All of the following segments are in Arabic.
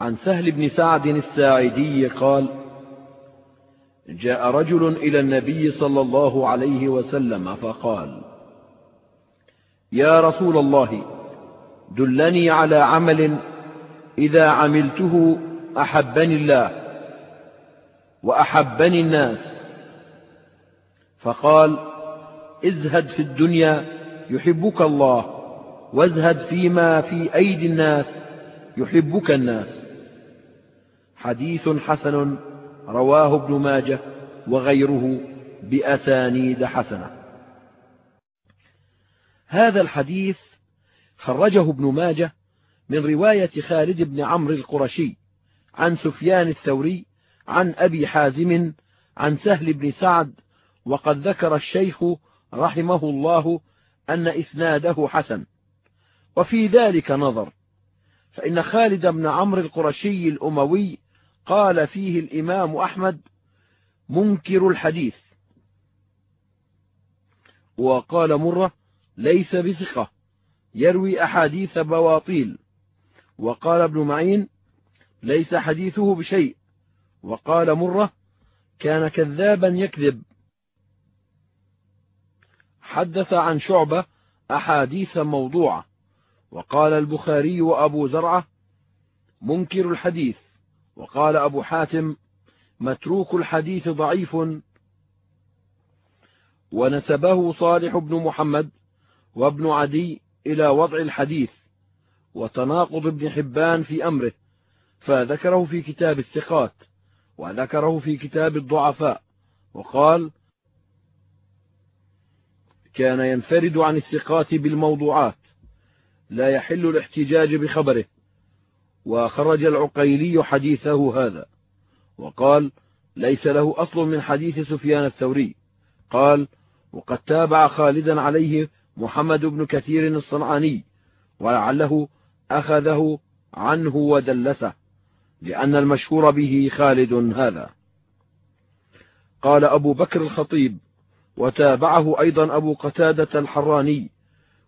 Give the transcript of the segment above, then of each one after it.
عن سهل بن سعد الساعدي قال جاء رجل إلى النبي صلى الله عليه وسلم فقال يا رسول الله دلني على عمل إذا عملته أحبني الله وأحبني الناس. فقال ازهد في الدنيا يحبك الله وازهد فيما في أيدي الناس يحبك الناس. حديث حسن رواه ابن ماجه وغيره بأسانيد حسنة. هذا الحديث خرجه ابن ماجه من رواية خالد بن عمرو القرشي عن سفيان الثوري عن أبي حازم عن سهل بن سعد وقد ذكر الشيخ رحمه الله أن إسناده حسن. وفي ذلك نظر فإن خالد بن عمرو القرشي الأموي قال فيه الإمام أحمد منكر الحديث. وقال مرة ليس بثقة يروي أحاديث بواطيل. وقال ابن معين ليس حديثه بشيء. وقال مرة كان كذابا يكذب. حدث عن شعبة أحاديث موضوعة. وقال البخاري وأبو زرعة منكر الحديث. وقال أبو حاتم متروك الحديث ضعيف ونسبه صالح بن محمد وابن عدي إلى وضع الحديث وتناقض ابن حبان في أمره فذكره في كتاب الثقات وذكره في كتاب الضعفاء وقال كان ينفرد عن الثقات بالموضوعات لا يحل الاحتجاج بخبره وخرج العقيلي حديثه هذا وقال ليس له أصل من حديث سفيان الثوري. قال وقد تابع خالدا عليه محمد بن كثير الصنعاني ولعله أخذه عنه ودلسه لأن المشهور به خالد هذا. قال أبو بكر الخطيب وتابعه أيضا أبو قتادة الحراني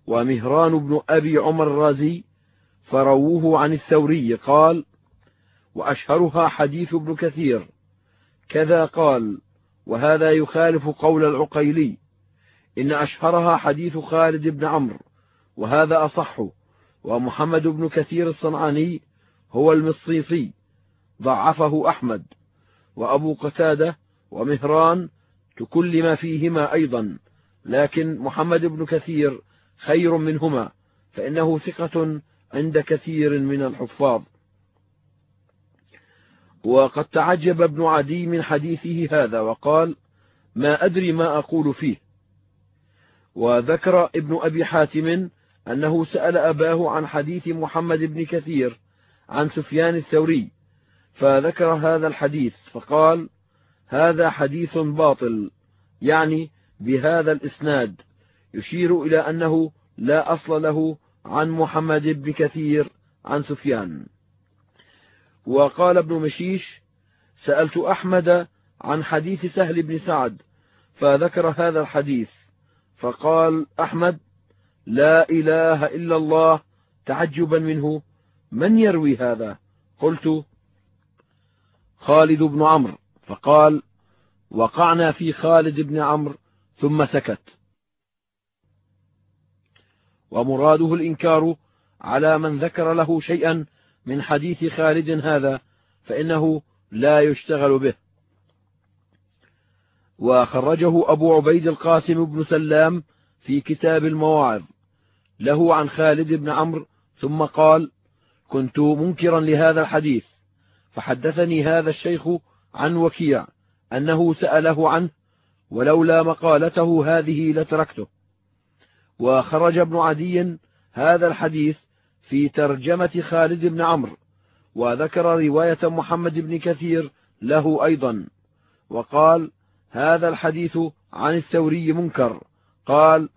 ومهران بن أبي عمر الرازي فرووه عن الثوري قال وأشهرها حديث ابن كثير. كذا قال وهذا يخالف قول العقيلي إن أشهرها حديث خالد بن عمرو وهذا أصح. ومحمد بن كثير الصنعاني هو المصيصي ضعفه أحمد. وأبو قتادة ومهران تكلم فيهما أيضا لكن محمد بن كثير خير منهما فإنه ثقة عند كثير من الحفاظ. وقد تعجب ابن عدي من حديثه هذا وقال ما أدري ما أقول فيه. وذكر ابن أبي حاتم أنه سأل أباه عن حديث محمد بن كثير عن سفيان الثوري فذكر هذا الحديث فقال هذا حديث باطل يعني بهذا الإسناد يشير إلى أنه لا أصل له عن محمد بن كثير عن سفيان. وقال ابن مشيش سألت أحمد عن حديث سهل بن سعد فذكر هذا الحديث فقال أحمد لا إله إلا الله تعجبا منه من يروي هذا؟ قلت خالد بن عمرو. فقال وقعنا في خالد بن عمرو ثم سكت. ومراده الإنكار على من ذكر له شيئا من حديث خالد هذا فإنه لا يشتغل به. وخرجه أبو عبيد القاسم بن سلام في كتاب المواعظ له عن خالد بن عمرو ثم قال كنت منكرا لهذا الحديث فحدثني هذا الشيخ عن وكيع أنه سأله عنه ولولا مقالته هذه لتركته. وخرج ابن عدي هذا الحديث في ترجمة خالد بن عمرو وذكر رواية محمد بن كثير له أيضا وقال هذا الحديث عن الثوري منكر. قال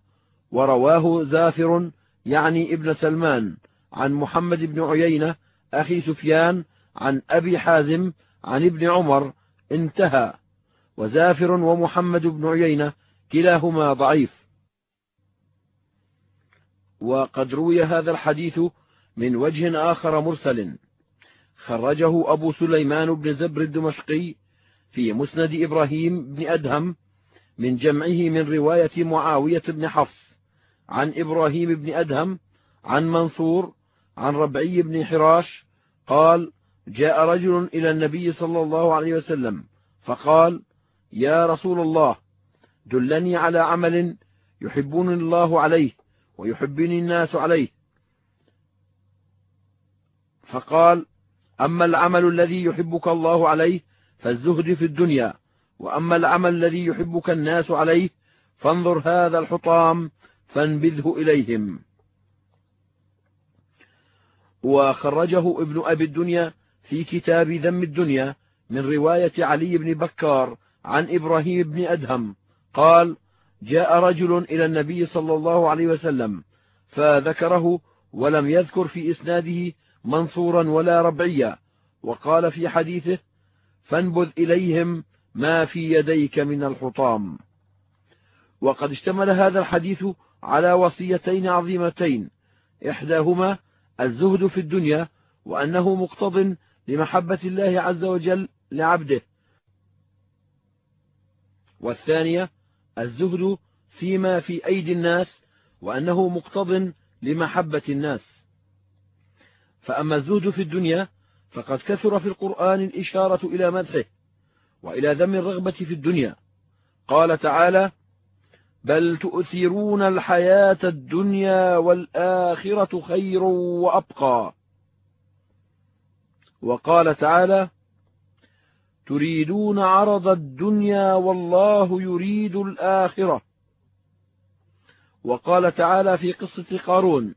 ورواه زافر يعني ابن سلمان عن محمد بن عيينة أخي سفيان عن أبي حازم عن ابن عمر انتهى. وزافر ومحمد بن عيينة كلاهما ضعيف. وقد روي هذا الحديث من وجه آخر مرسل. خرجه أبو سليمان بن زبر الدمشقي في مسند إبراهيم بن أدهم من جمعه من رواية معاوية بن حفص عن إبراهيم بن أدهم عن منصور عن ربعي بن حراش قال جاء رجل إلى النبي صلى الله عليه وسلم فقال يا رسول الله دلني على عمل يحبني الله عليه ويحبني الناس عليه. فقال أما العمل الذي يحبك الله عليه فالزهد في الدنيا وأما العمل الذي يحبك الناس عليه فانظر هذا الحطام فانبذه إليهم. وخرجه ابن أبي الدنيا في كتاب ذم الدنيا من رواية علي بن بكار عن إبراهيم بن أدهم. قال جاء رجل إلى النبي صلى الله عليه وسلم فذكره ولم يذكر في إسناده منصورا ولا ربعيا وقال في حديثه فانبذ إليهم ما في يديك من الحطام. وقد اشتمل هذا الحديث على وصيتين عظيمتين إحداهما الزهد في الدنيا وأنه مقتض لمحبة الله عز وجل لعبده والثانية الزهد فيما في أيدي الناس وأنه مقتض لمحبة الناس. فأما الزهد في الدنيا فقد كثر في القرآن الإشارة إلى مدحه وإلى ذم الرغبة في الدنيا. قال تعالى بل تؤثرون الحياة الدنيا والآخرة خير وأبقى. وقال تعالى تريدون عرض الدنيا والله يريد الآخرة. وقال تعالى في قصة قارون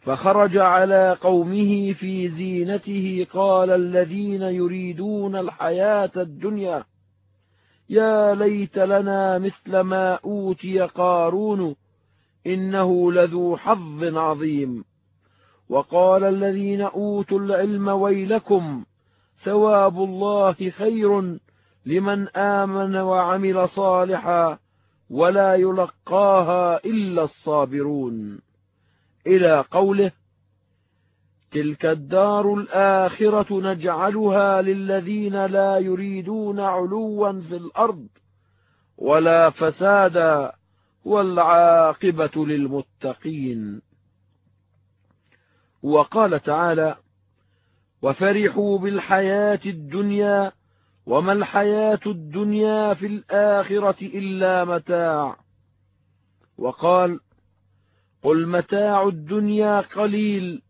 فخرج على قومه في زينته قال الذين يريدون الحياة الدنيا يا ليت لنا مثل ما أوتي قارون إنه لذو حظ عظيم. وقال الذين أوتوا العلم ويلكم ثواب الله خير لمن آمن وعمل صالحا ولا يلقاها إلا الصابرون. إلى قوله تلك الدار الآخرة نجعلها للذين لا يريدون علوا في الأرض ولا فسادا والعاقبة للمتقين. وقال تعالى وفرحوا بالحياة الدنيا وما الحياة الدنيا في الآخرة إلا متاع. وقال قل متاع الدنيا قليل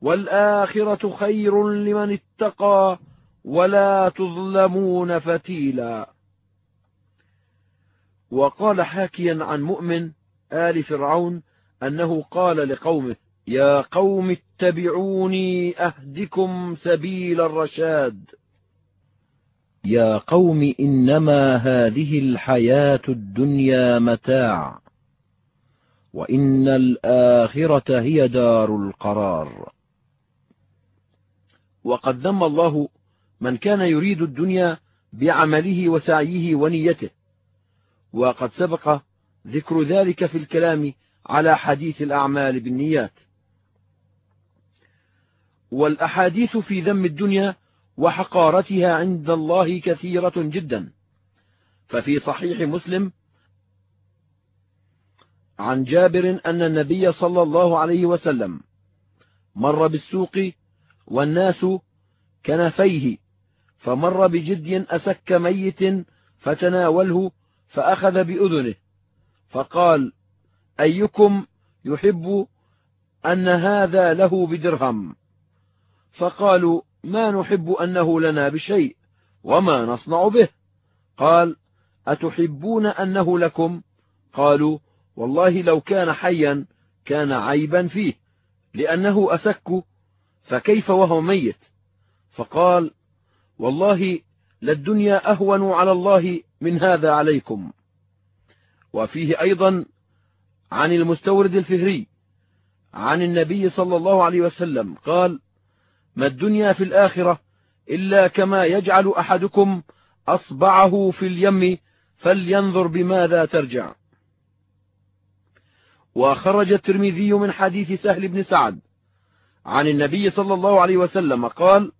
والآخرة خير لمن اتقى ولا تظلمون فتيلا. وقال حاكيا عن مؤمن آل فرعون أنه قال لقومه يا قوم اتبعوني أهدكم سبيل الرشاد. يا قوم إنما هذه الحياة الدنيا متاع وإن الآخرة هي دار القرار. وقد ذم الله من كان يريد الدنيا بعمله وسعيه ونيته وقد سبق ذكر ذلك في الكلام على حديث الأعمال بالنيات. والأحاديث في ذم الدنيا وحقارتها عند الله كثيرة جدا. ففي صحيح مسلم عن جابر أن النبي صلى الله عليه وسلم مر بالسوق والناس كنفيه فمر بجد أسك ميت فتناوله فأخذ بأذنه فقال أيكم يحب أن هذا له بدرهم؟ فقالوا ما نحب أنه لنا بشيء وما نصنع به. قال أتحبون أنه لكم؟ قالوا والله لو كان حيا كان عيبا فيه لأنه أسك فكيف وهو ميت؟ فقال والله للدنيا أهون على الله من هذا عليكم. وفيه أيضا عن المستورد الفهري عن النبي صلى الله عليه وسلم قال ما الدنيا في الآخرة إلا كما يجعل أحدكم أصبعه في اليم فلينظر بماذا ترجع. وخرج الترمذي من حديث سهل بن سعد عن النبي صلى الله عليه وسلم قال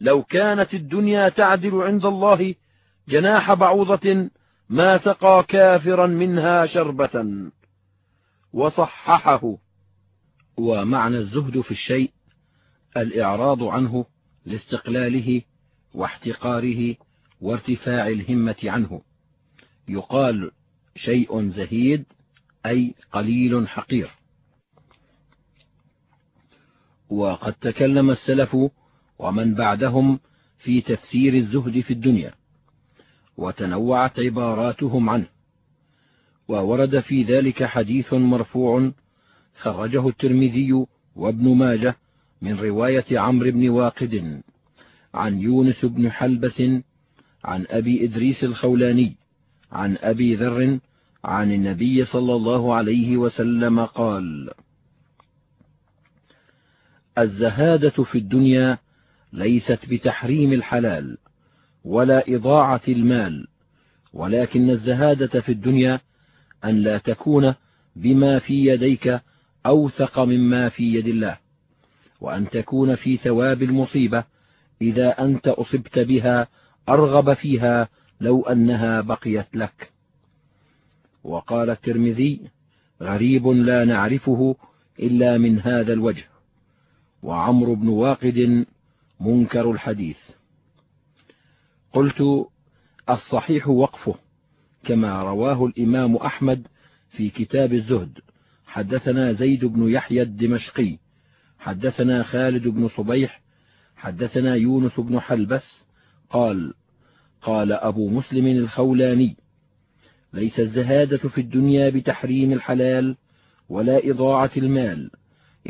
لو كانت الدنيا تعدل عند الله جناح بعوضة ما سقى كافرا منها شربة. وصححه. ومعنى الزهد في الشيء الإعراض عنه لاستقلاله واحتقاره وارتفاع الهمة عنه. يقال شيء زهيد أي قليل حقير. وقد تكلم السلف ومن بعدهم في تفسير الزهد في الدنيا وتنوعت عباراتهم عنه. وورد في ذلك حديث مرفوع خرجه الترمذي وابن ماجه من رواية عمرو بن واقد عن يونس بن حلبس عن أبي إدريس الخولاني عن أبي ذر عن النبي صلى الله عليه وسلم قال الزهادة في الدنيا ليست بتحريم الحلال ولا إضاعة المال ولكن الزهادة في الدنيا أن لا تكون بما في يديك أوثق مما في يد الله. وأن تكون في ثواب المصيبة إذا أنت أصبت بها أرغب فيها لو أنها بقيت لك. وقال الترمذي غريب لا نعرفه إلا من هذا الوجه. وعمرو بن واقد منكر الحديث. قلت الصحيح وقفه كما رواه الإمام أحمد في كتاب الزهد. حدثنا زيد بن يحيى الدمشقي. حدثنا خالد بن صبيح حدثنا يونس بن حلبس قال قال أبو مسلم الخولاني ليس الزهادة في الدنيا بتحريم الحلال ولا إضاعة المال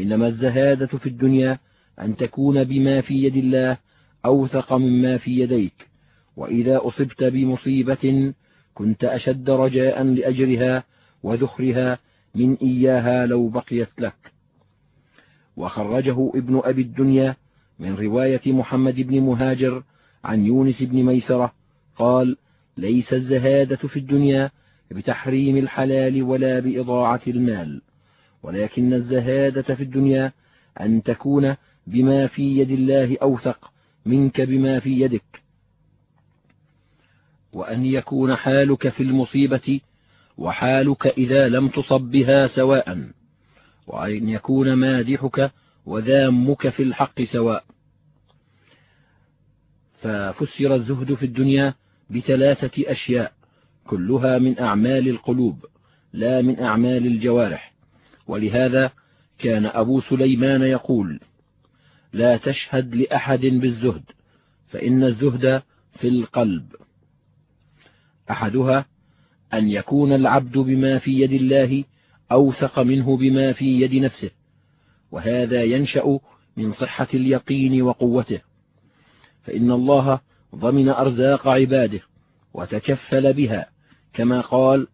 إنما الزهادة في الدنيا أن تكون بما في يد الله أوثق مما في يديك وإذا أصبت بمصيبة كنت أشد رجاء لأجرها وذخرها من إياها لو بقيت لك. وخرجه ابن أبي الدنيا من رواية محمد بن مهاجر عن يونس بن ميسرة قال ليس الزهادة في الدنيا بتحريم الحلال ولا بإضاعة المال ولكن الزهادة في الدنيا أن تكون بما في يد الله أوثق منك بما في يدك وأن يكون حالك في المصيبة وحالك إذا لم تصب بها سواء. وأن يكون مادحك وذامك في الحق سواء. ففسر الزهد في الدنيا بثلاثة أشياء كلها من أعمال القلوب لا من أعمال الجوارح. ولهذا كان أبو سليمان يقول لا تشهد لأحد بالزهد فإن الزهد في القلب. أحدها أن يكون العبد بما في يد الله أوثق منه بما في يد نفسه وهذا ينشأ من صحة اليقين وقوته. فإن الله ضمن أرزاق عباده وتكفل بها كما قال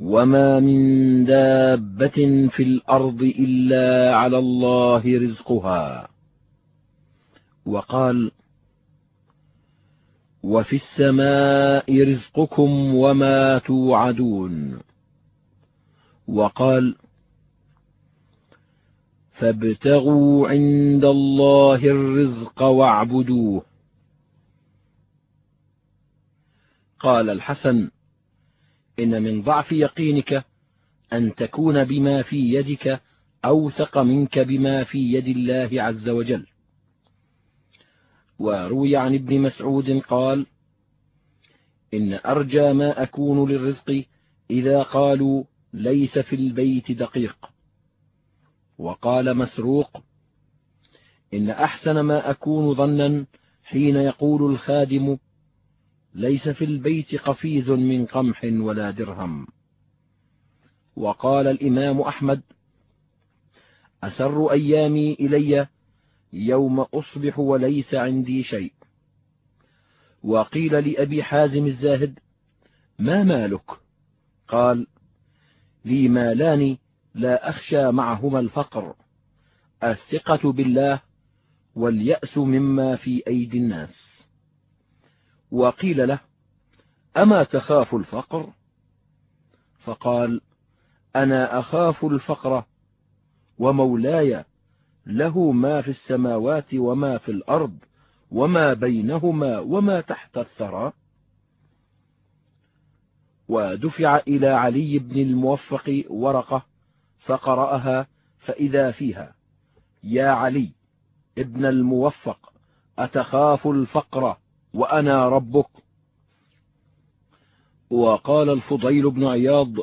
وما من دابة في الأرض إلا على الله رزقها وقال وفي السماء رزقكم وما توعدون وقال فابتغوا عند الله الرزق واعبدوه. قال الحسن إن من ضعف يقينك أن تكون بما في يدك أوثق منك بما في يد الله عز وجل. وروي عن ابن مسعود قال إن أرجى ما أكون للرزق إذا قالوا ليس في البيت دقيق. وقال مسروق إن أحسن ما أكون ظنا حين يقول الخادم ليس في البيت قفيز من قمح ولا درهم. وقال الإمام أحمد أسر أيامي إلي يوم أصبح وليس عندي شيء. وقيل لأبي حازم الزاهد ما مالك؟ قال لي مالان لا أخشى معهما الفقر. الثقة بالله واليأس مما في أيدي الناس. وقيل له أما تخاف الفقر؟ فقال أنا أخاف الفقر ومولاي له ما في السماوات وما في الأرض وما بينهما وما تحت الثرى. ودفع إلى علي بن الموفق ورقة فقرأها فإذا فيها يا علي ابن الموفق أتخاف الفقر وأنا ربك؟ وقال الفضيل بن عياض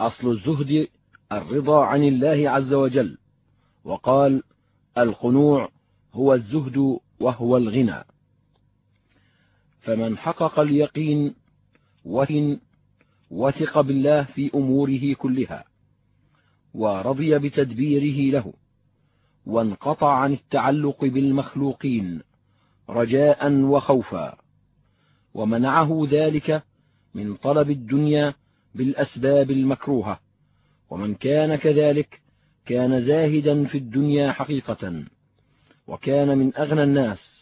أصل الزهد الرضا عن الله عز وجل. وقال القنوع هو الزهد وهو الغنى. فمن حقق اليقين وهن وثق بالله في أموره كلها ورضي بتدبيره له وانقطع عن التعلق بالمخلوقين رجاء وخوفا ومنعه ذلك من طلب الدنيا بالأسباب المكروهة ومن كان كذلك كان زاهدا في الدنيا حقيقة وكان من أغنى الناس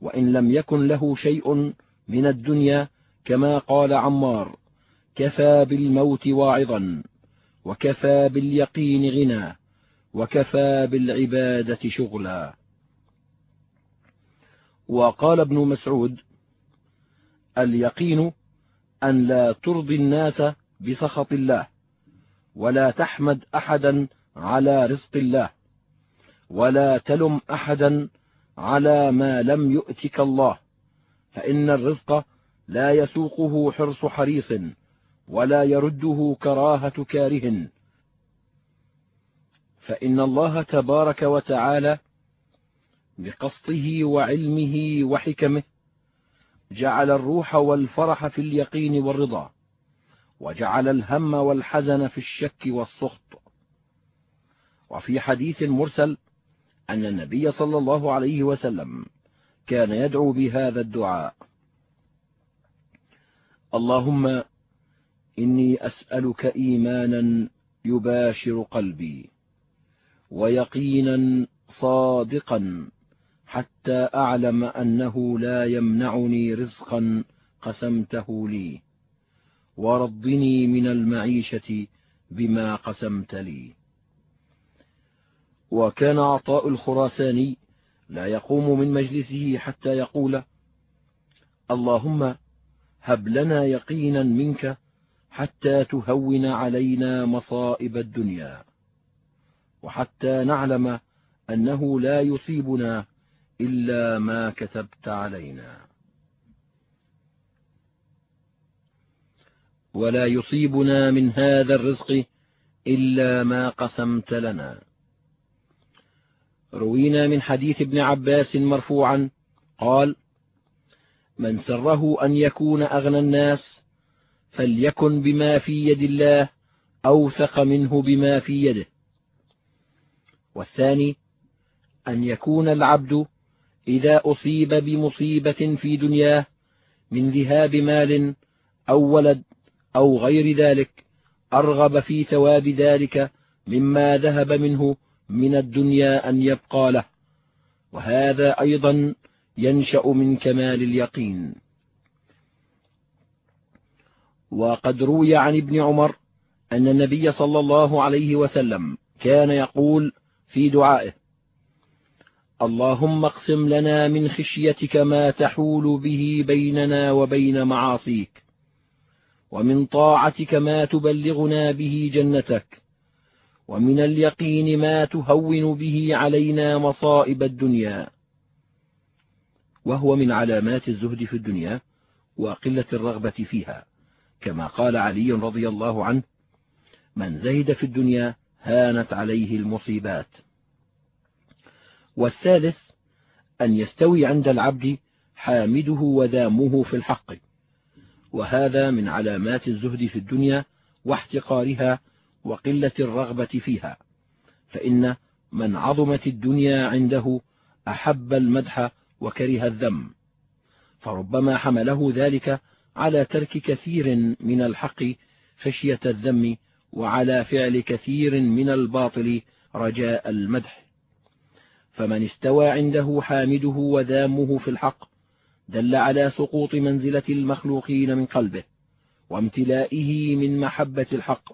وإن لم يكن له شيء من الدنيا كما قال عمار كفى بالموت واعظا وكفى باليقين غنى وكفى بالعبادة شغلا. وقال ابن مسعود اليقين أن لا ترضي الناس بسخط الله ولا تحمد أحدا على رزق الله ولا تلم أحدا على ما لم يؤتك الله فإن الرزق لا يسوقه حرص حريص ولا يرده كراهة كاره. فإن الله تبارك وتعالى بقصده وعلمه وحكمه جعل الروح والفرح في اليقين والرضا وجعل الهم والحزن في الشك والسخط. وفي حديث مرسل أن النبي صلى الله عليه وسلم كان يدعو بهذا الدعاء. اللهم إني أسألك إيمانا يباشر قلبي ويقينا صادقا حتى أعلم أنه لا يمنعني رزقا قسمته لي. ورضني من المعيشة بما قسمت لي. وكان عطاء الخراساني لا يقوم من مجلسه حتى يقول اللهم هب لنا يقينا منك حتى تهون علينا مصائب الدنيا. وحتى نعلم أنه لا يصيبنا إلا ما كتبت علينا. ولا يصيبنا من هذا الرزق إلا ما قسمت لنا. روينا من حديث ابن عباس مرفوعا قال من سره أن يكون أغنى الناس فليكن بما في يد الله أوثق منه بما في يده. والثاني أن يكون العبد إذا أصيب بمصيبة في دنياه من ذهاب مال أو ولد أو غير ذلك أرغب في ثواب ذلك مما ذهب منه من الدنيا أن يبقى له. وهذا أيضا ينشأ من كمال اليقين. وقد روي عن ابن عمر أن النبي صلى الله عليه وسلم كان يقول في دعائه اللهم اقسم لنا من خشيتك ما تحول به بيننا وبين معاصيك ومن طاعتك ما تبلغنا به جنتك ومن اليقين ما تهون به علينا مصائب الدنيا. وهو من علامات الزهد في الدنيا وقلة الرغبة فيها كما قال علي رضي الله عنه من زهد في الدنيا هانت عليه المصيبات. والثالث أن يستوي عند العبد حامده وذامه في الحق. وهذا من علامات الزهد في الدنيا واحتقارها وقلة الرغبة فيها فإن من عظمت الدنيا عنده أحب المدح وكره الذم. فربما حمله ذلك على ترك كثير من الحق خشية الذم وعلى فعل كثير من الباطل رجاء المدح. فمن استوى عنده حامده وذامه في الحق دل على سقوط منزلة المخلوقين من قلبه وامتلائه من محبة الحق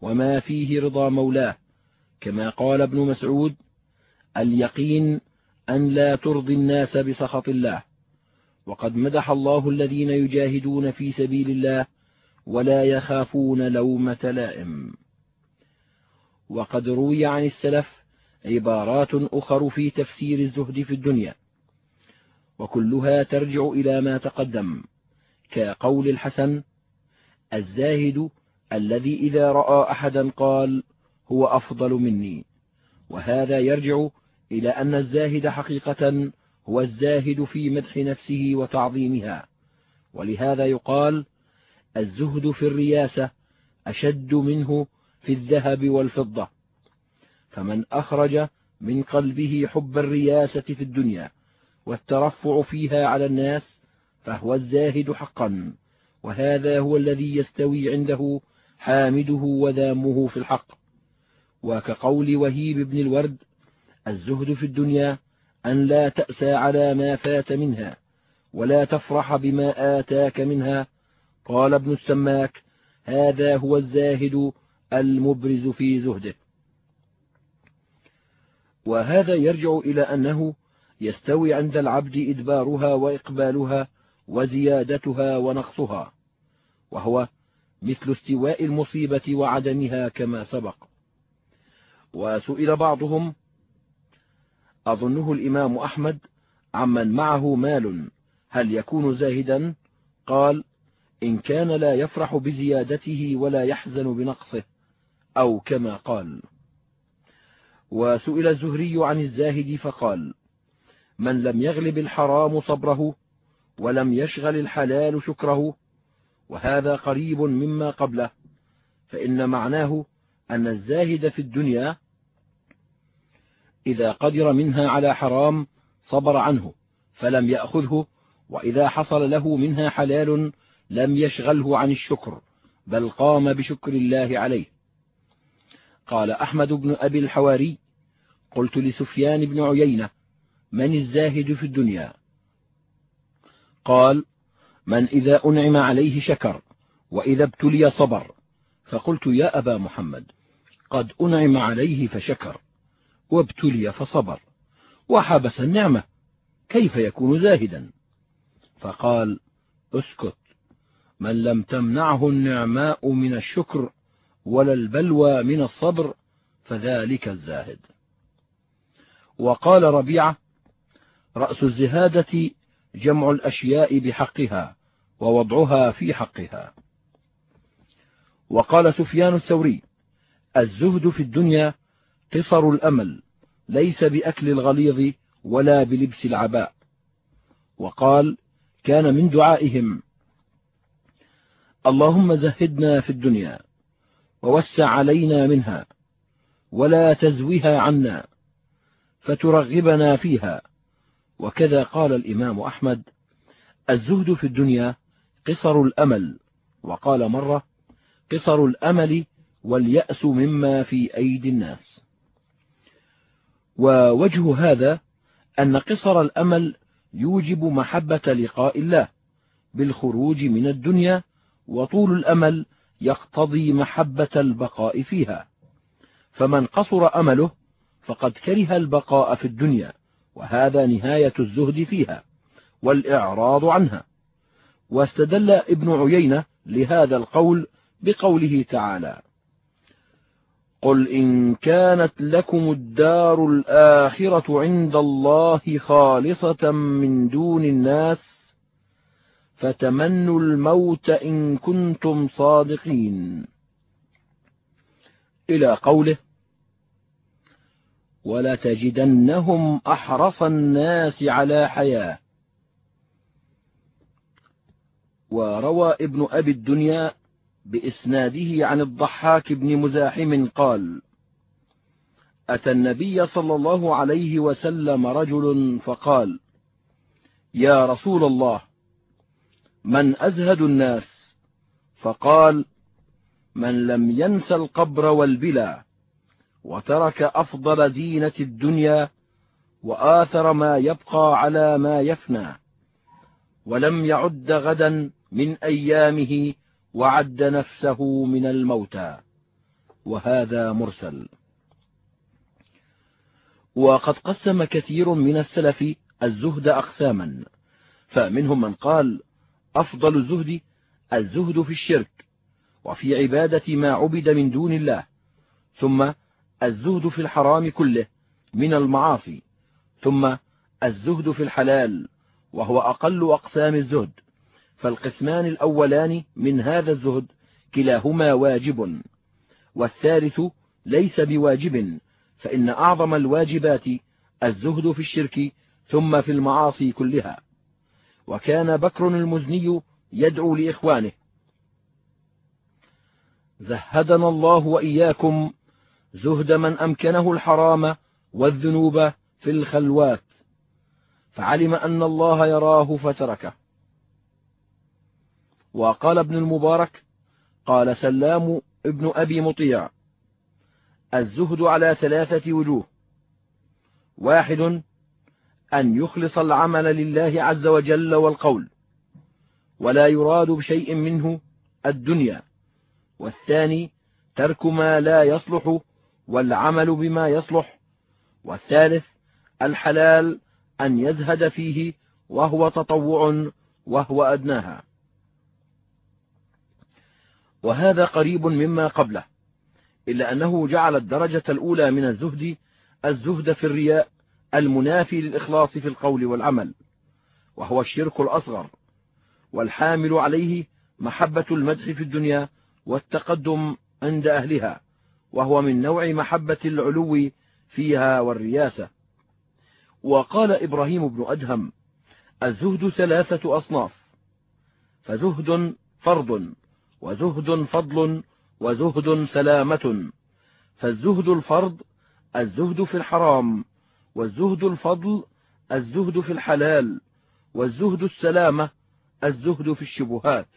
وما فيه رضا مولاه. كما قال ابن مسعود اليقين أن لا ترضي الناس بسخط الله. وقد مدح الله الذين يجاهدون في سبيل الله ولا يخافون لومة لائم. وقد روي عن السلف عبارات أخر في تفسير الزهد في الدنيا. وكلها ترجع إلى ما تقدم كقول الحسن الزاهد الذي إذا رأى أحدا قال هو أفضل مني. وهذا يرجع إلى أن الزاهد حقيقة هو الزاهد في مدح نفسه وتعظيمها. ولهذا يقال الزهد في الرياسة أشد منه في الذهب والفضة. فمن أخرج من قلبه حب الرياسة في الدنيا والترفع فيها على الناس فهو الزاهد حقا وهذا هو الذي يستوي عنده حامده وذامه في الحق. وكقول وهيب بن الورد الزهد في الدنيا أن لا تأسى على ما فات منها ولا تفرح بما آتاك منها. قال ابن السماك هذا هو الزاهد المبرز في زهده. وهذا يرجع إلى أنه يستوي عند العبد إدبارها وإقبالها وزيادتها ونقصها وهو مثل استواء المصيبة وعدمها كما سبق. وسئل بعضهم أظنه الإمام أحمد عمن معه مال هل يكون زاهدا؟ قال إن كان لا يفرح بزيادته ولا يحزن بنقصه أو كما قال. وسئل الزهري عن الزاهد فقال من لم يغلب الحرام صبره ولم يشغل الحلال شكره وهذا قريب مما قبله فإن معناه أن الزاهد في الدنيا إذا قدر منها على حرام صبر عنه فلم يأخذه وإذا حصل له منها حلال لم يشغله عن الشكر بل قام بشكر الله عليه. قال أحمد بن أبي الحواري قلت لسفيان بن عيينة من الزاهد في الدنيا؟ قال من إذا أنعم عليه شكر وإذا ابتلي صبر. فقلت يا أبا محمد قد أنعم عليه فشكر. وابتلي فصبر وحبس النعمة كيف يكون زاهدا؟ فقال اسكت من لم تمنعه النعماء من الشكر ولا البلوى من الصبر فذلك الزاهد. وقال ربيعة رأس الزهادة جمع الأشياء بحقها ووضعها في حقها. وقال سفيان الثوري الزهد في الدنيا قصر الأمل ليس بأكل الغليظ ولا بلبس العباء. وقال كان من دعائهم اللهم زهدنا في الدنيا ووسع علينا منها ولا تزوها عنا فترغبنا فيها. وكذا قال الإمام أحمد الزهد في الدنيا قصر الأمل. وقال مرة قصر الأمل واليأس مما في أيدي الناس. ووجه هذا أن قصر الأمل يوجب محبة لقاء الله بالخروج من الدنيا وطول الأمل يقتضي محبة البقاء فيها. فمن قصر أمله فقد كره البقاء في الدنيا وهذا نهاية الزهد فيها والإعراض عنها. واستدل ابن عيينة لهذا القول بقوله تعالى قل إن كانت لكم الدار الآخرة عند الله خالصة من دون الناس فتمنوا الموت إن كنتم صادقين. إلى قوله ولتجدنهم أحرص الناس على حياة. وروى ابن أبي الدنيا بإسناده عن الضحاك بن مزاحم قال أتى النبي صلى الله عليه وسلم رجل فقال يا رسول الله من أزهد الناس؟ فقال من لم ينس القبر والبلى وترك أفضل زينة الدنيا وآثر ما يبقى على ما يفنى ولم يعد غدا من أيامه وعد نفسه من الموتى وهذا مرسل. وقد قسم كثير من السلف الزهد أقساما فمنهم من قال أفضل الزهد الزهد في الشرك وفي عبادة ما عبد من دون الله ثم الزهد في الحرام كله من المعاصي ثم الزهد في الحلال وهو أقل أقسام الزهد. فالقسمان الأولان من هذا الزهد كلاهما واجب والثالث ليس بواجب فإن أعظم الواجبات الزهد في الشرك ثم في المعاصي كلها. وكان بكر المزني يدعو لإخوانه. زهدنا الله وإياكم زهد من أمكنه الحرام والذنوب في الخلوات فعلم أن الله يراه فتركه. وقال ابن المبارك قال سلام ابن أبي مطيع. الزهد على ثلاثة وجوه. واحد أن يخلص العمل لله عز وجل والقول ولا يراد بشيء منه الدنيا. والثاني ترك ما لا يصلح والعمل بما يصلح. والثالث الحلال أن يزهد فيه وهو تطوع وهو أدناها. وهذا قريب مما قبله إلا أنه جعل الدرجة الأولى من الزهد الزهد في الرياء المنافي للإخلاص في القول والعمل وهو الشرك الأصغر والحامل عليه محبة المدح في الدنيا والتقدم عند أهلها وهو من نوع محبة العلو فيها والرياسة. وقال إبراهيم بن أدهم الزهد ثلاثة أصناف فزهد فرض وزهد فضل وزهد سلامة. فالزهد الفرض الزهد في الحرام. والزهد الفضل الزهد في الحلال. والزهد السلامة الزهد في الشبهات.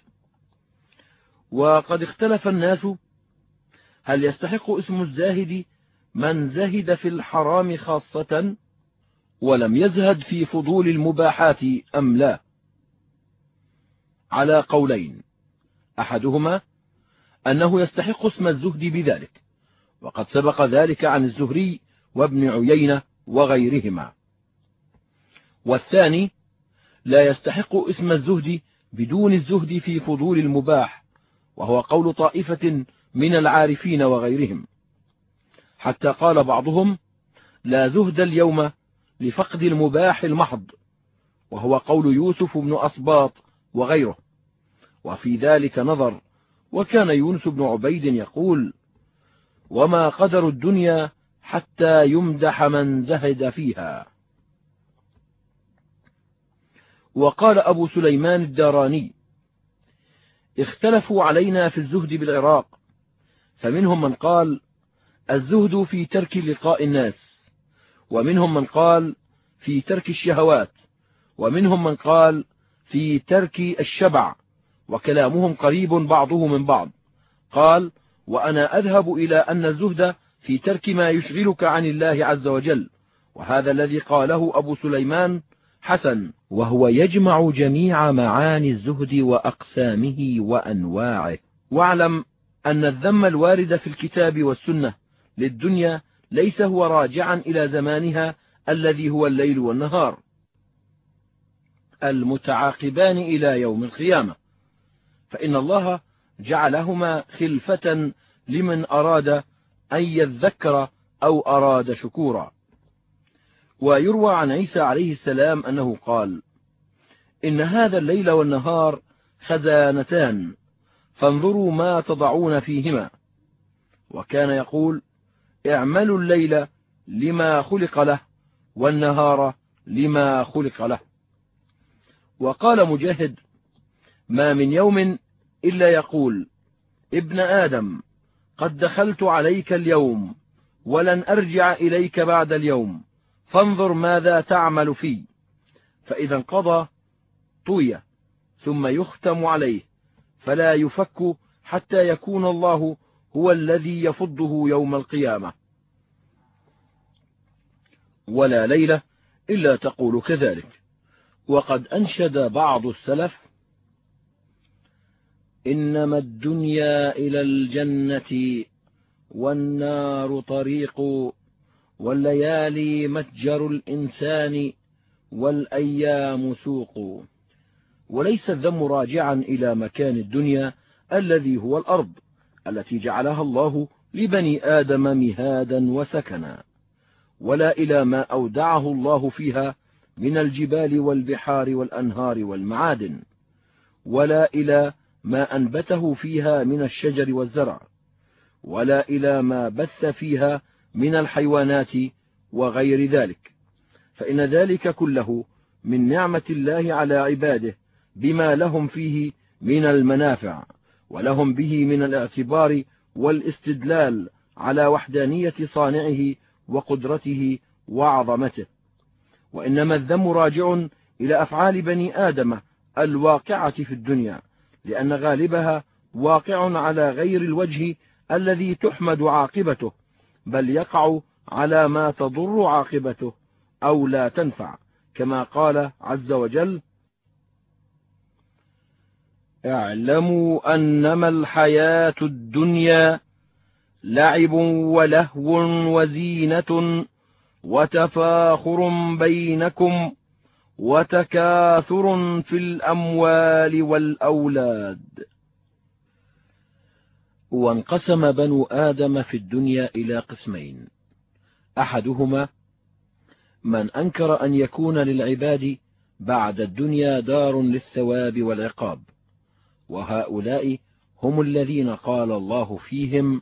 وقد اختلف الناس هل يستحق اسم الزاهد من زهد في الحرام خاصة ولم يزهد في فضول المباحات أم لا؟ على قولين. أحدهما أنه يستحق اسم الزهد بذلك وقد سبق ذلك عن الزهري وابن عيينة وغيرهما. والثاني لا يستحق اسم الزهد بدون الزهد في فضول المباح وهو قول طائفة من العارفين وغيرهم. حتى قال بعضهم لا زهد اليوم لفقد المباح المحض وهو قول يوسف بن أصباط وغيره. وفي ذلك نظر. وكان يونس بن عبيد يقول وما قدر الدنيا حتى يمدح من زهد فيها. وقال أبو سليمان الداراني اختلفوا علينا في الزهد بالعراق. فمنهم من قال الزهد في ترك لقاء الناس. ومنهم من قال في ترك الشهوات. ومنهم من قال في ترك الشبع. وكلامهم قريب بعضه من بعض. قال وأنا أذهب إلى أن الزهد في ترك ما يشغلك عن الله عز وجل. وهذا الذي قاله أبو سليمان حسن وهو يجمع جميع معاني الزهد وأقسامه وأنواعه. واعلم أن الذم الوارد في الكتاب والسنة للدنيا ليس هو راجعا إلى زمانها الذي هو الليل والنهار. المتعاقبان إلى يوم القيامة. فإن الله جعلهما خلفة لمن أراد أن يذكر أو أراد شكورا. ويروى عن عيسى عليه السلام أنه قال إن هذا الليل والنهار خزانتان فانظروا ما تضعون فيهما. وكان يقول اعملوا الليل لما خلق له والنهار لما خلق له. وقال مجاهد ما من يوم إلا يقول ابن آدم قد دخلت عليك اليوم ولن أرجع إليك بعد اليوم فانظر ماذا تعمل في. فإذا انقضى طوي ثم يختم عليه فلا يفك حتى يكون الله هو الذي يفضه يوم القيامة. ولا ليلة إلا تقول كذلك. وقد أنشد بعض السلف إنما الدنيا إلى الجنة والنار طريق والليالي متجر الإنسان والأيام سوق. وليس الذم راجعا إلى مكان الدنيا الذي هو الأرض التي جعلها الله لبني آدم مهادا وسكنا. ولا إلى ما أودعه الله فيها من الجبال والبحار والأنهار والمعادن. ولا إلى ما أنبته فيها من الشجر والزرع ولا إلى ما بث فيها من الحيوانات وغير ذلك. فإن ذلك كله من نعمة الله على عباده بما لهم فيه من المنافع ولهم به من الاعتبار والاستدلال على وحدانية صانعه وقدرته وعظمته. وإنما الذم راجع إلى أفعال بني آدم الواقعة في الدنيا. لأن غالبها واقع على غير الوجه الذي تحمد عاقبته بل يقع على ما تضر عاقبته أو لا تنفع كما قال عز وجل اعلموا أنما الحياة الدنيا لعب ولهو وزينة وتفاخر بينكم وتكاثر في الأموال والأولاد. وانقسم بنو آدم في الدنيا إلى قسمين. أحدهما من أنكر أن يكون للعباد بعد الدنيا دار للثواب والعقاب. وهؤلاء هم الذين قال الله فيهم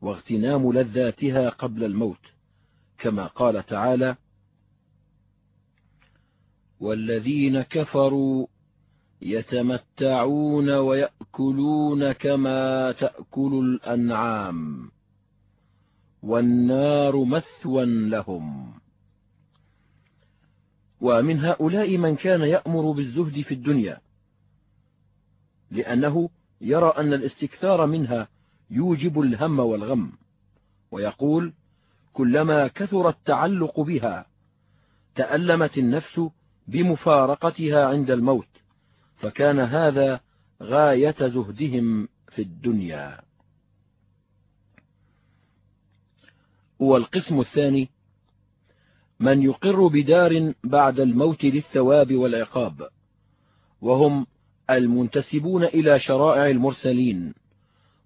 واغتنام لذاتها قبل الموت كما قال تعالى والذين كفروا يتمتعون ويأكلون كما تأكل الأنعام والنار مثوى لهم. ومن هؤلاء من كان يأمر بالزهد في الدنيا لأنه يرى أن الاستكثار منها يوجب الهم والغم ويقول كلما كثر التعلق بها تألمت النفس بمفارقتها عند الموت فكان هذا غاية زهدهم في الدنيا. والقسم الثاني من يقر بدار بعد الموت للثواب والعقاب وهم المنتسبون إلى شرائع المرسلين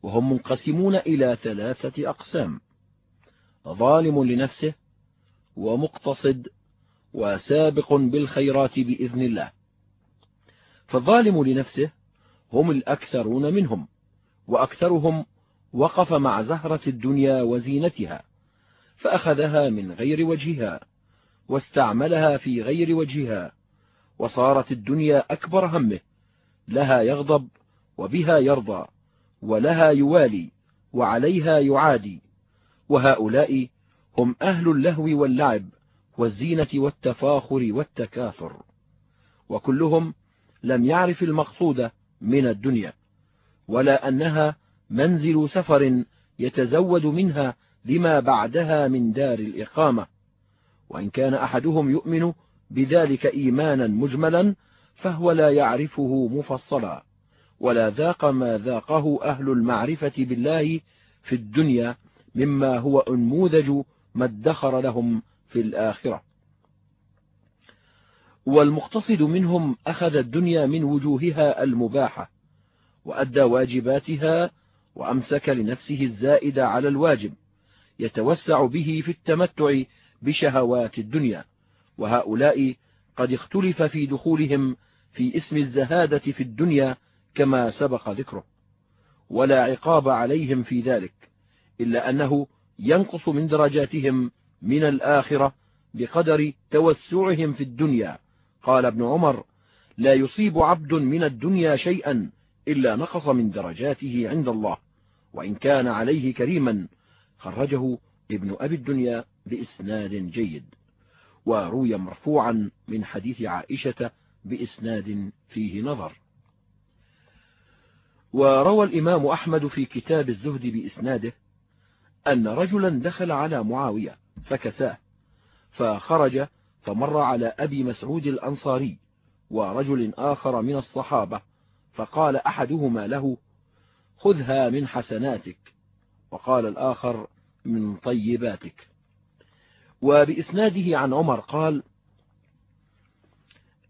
وهم منقسمون إلى ثلاثة أقسام ظالم لنفسه ومقتصد وسابق بالخيرات بإذن الله. فالظالم لنفسه هم الأكثرون منهم وأكثرهم وقف مع زهرة الدنيا وزينتها فأخذها من غير وجهها واستعملها في غير وجهها وصارت الدنيا أكبر همه لها يغضب وبها يرضى. ولها يوالي وعليها يعادي وهؤلاء هم أهل اللهو واللعب والزينة والتفاخر والتكاثر وكلهم لم يعرف المقصود من الدنيا ولا أنها منزل سفر يتزود منها لما بعدها من دار الإقامة وإن كان أحدهم يؤمن بذلك إيمانا مجملا فهو لا يعرفه مفصلا. ولا ذاق ما ذاقه أهل المعرفة بالله في الدنيا مما هو أنموذج ما ادخر لهم في الآخرة. والمقتصد منهم أخذ الدنيا من وجوهها المباحة وأدى واجباتها وأمسك لنفسه الزائد على الواجب يتوسع به في التمتع بشهوات الدنيا وهؤلاء قد اختلف في دخولهم في اسم الزهادة في الدنيا كما سبق ذكره ولا عقاب عليهم في ذلك إلا أنه ينقص من درجاتهم من الآخرة بقدر توسعهم في الدنيا. قال ابن عمر لا يصيب عبد من الدنيا شيئا إلا نقص من درجاته عند الله وإن كان عليه كريما خرجه ابن أبي الدنيا بإسناد جيد. وروي مرفوعا من حديث عائشة بإسناد فيه نظر. وروى الإمام أحمد في كتاب الزهد بإسناده أن رجلا دخل على معاوية فكساه فخرج فمر على أبي مسعود الأنصاري ورجل آخر من الصحابة فقال أحدهما له خذها من حسناتك. وقال الآخر من طيباتك. وبإسناده عن عمر قال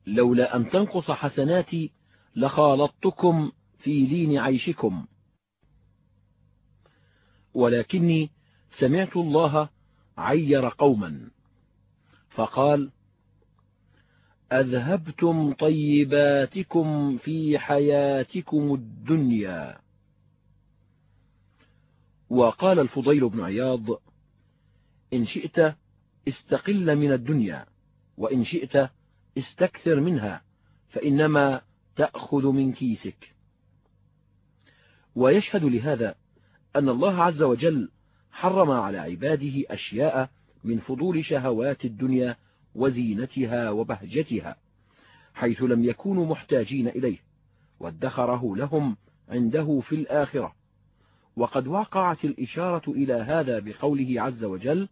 لولا أن تنقص حسناتي لخالطتكم في لين عيشكم. ولكني سمعت الله عير قوما. فقال أذهبتم طيباتكم في حياتكم الدنيا. وقال الفضيل بن عياض إن شئت استقل من الدنيا وإن شئت استكثر منها فإنما تأخذ من كيسك. ويشهد لهذا أن الله عز وجل حرم على عباده أشياء من فضول شهوات الدنيا وزينتها وبهجتها حيث لم يكونوا محتاجين إليه وادخره لهم عنده في الآخرة. وقد وقعت الإشارة إلى هذا بقوله عز وجل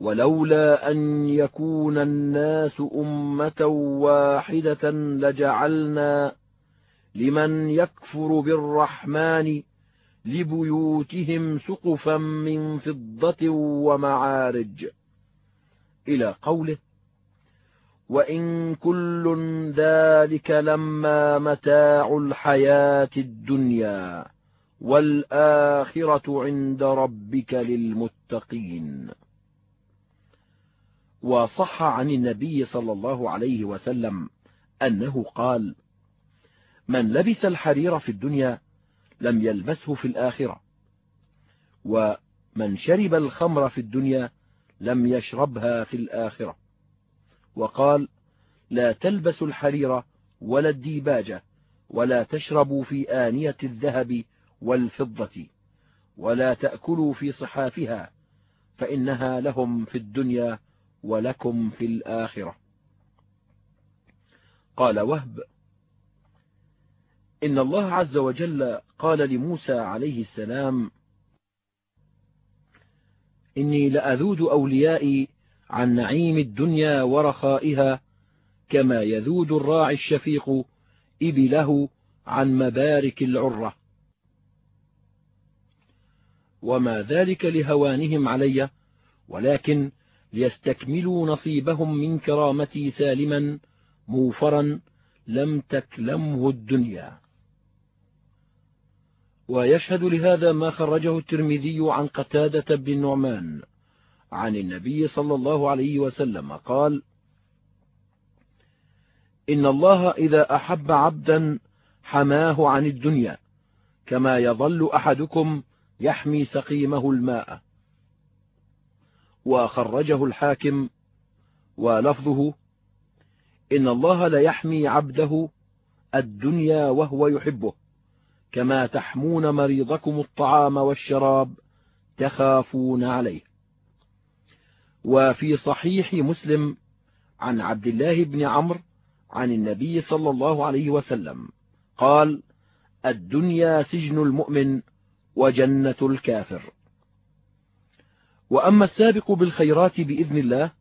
ولولا أن يكون الناس أمة واحدة لجعلنا لمن يكفر بالرحمن لبيوتهم سقفا من فضة ومعارج. إلى قوله وإن كل ذلك لما متاع الحياة الدنيا والآخرة عند ربك للمتقين. وصح عن النبي صلى الله عليه وسلم أنه قال من لبس الحرير في الدنيا لم يلبسه في الآخرة ومن شرب الخمر في الدنيا لم يشربها في الآخرة. وقال لا تلبسوا الحرير ولا الديباجة ولا تشربوا في آنية الذهب والفضة ولا تأكلوا في صحافها فإنها لهم في الدنيا ولكم في الآخرة. قال وهب إن الله عز وجل قال لموسى عليه السلام إني لأذود أوليائي عن نعيم الدنيا ورخائها كما يذود الراعي الشفيق إبله عن مبارك العرة. وما ذلك لهوانهم علي ولكن ليستكملوا نصيبهم من كرامتي سالما موفرا لم تكلمه الدنيا. ويشهد لهذا ما خرجه الترمذي عن قتادة بن النعمان عن النبي صلى الله عليه وسلم قال إن الله إذا أحب عبدا حماه عن الدنيا كما يظل أحدكم يحمي سقيمه الماء وخرجه الحاكم ولفظه إن الله ليحمي عبده الدنيا وهو يحبه كما تحمون مريضكم الطعام والشراب تخافون عليه. وفي صحيح مسلم عن عبد الله بن عمرو عن النبي صلى الله عليه وسلم قال الدنيا سجن المؤمن وجنة الكافر. وأما السابق بالخيرات بإذن الله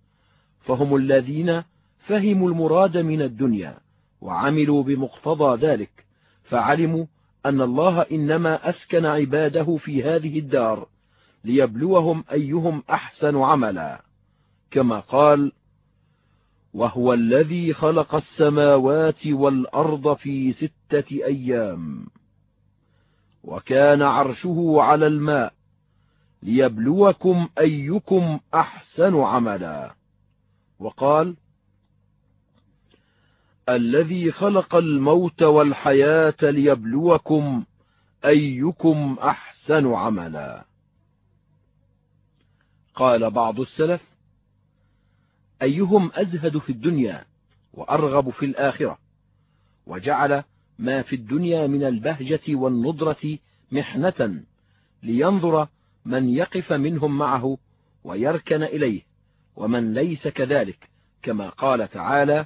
فهم الذين فهموا المراد من الدنيا وعملوا بمقتضى ذلك فعلموا أن الله إنما أسكن عباده في هذه الدار ليبلوهم أيهم أحسن عملا. كما قال وهو الذي خلق السماوات والأرض في ستة أيام وكان عرشه على الماء ليبلوكم أيكم أحسن عملا. وقال الذي خلق الموت والحياة ليبلوكم أيكم أحسن عملا. قال بعض السلف أيهم أزهد في الدنيا وأرغب في الآخرة؟ وجعل ما في الدنيا من البهجة والنضرة محنة لينظر من يقف منهم معه ويركن إليه ومن ليس كذلك كما قال تعالى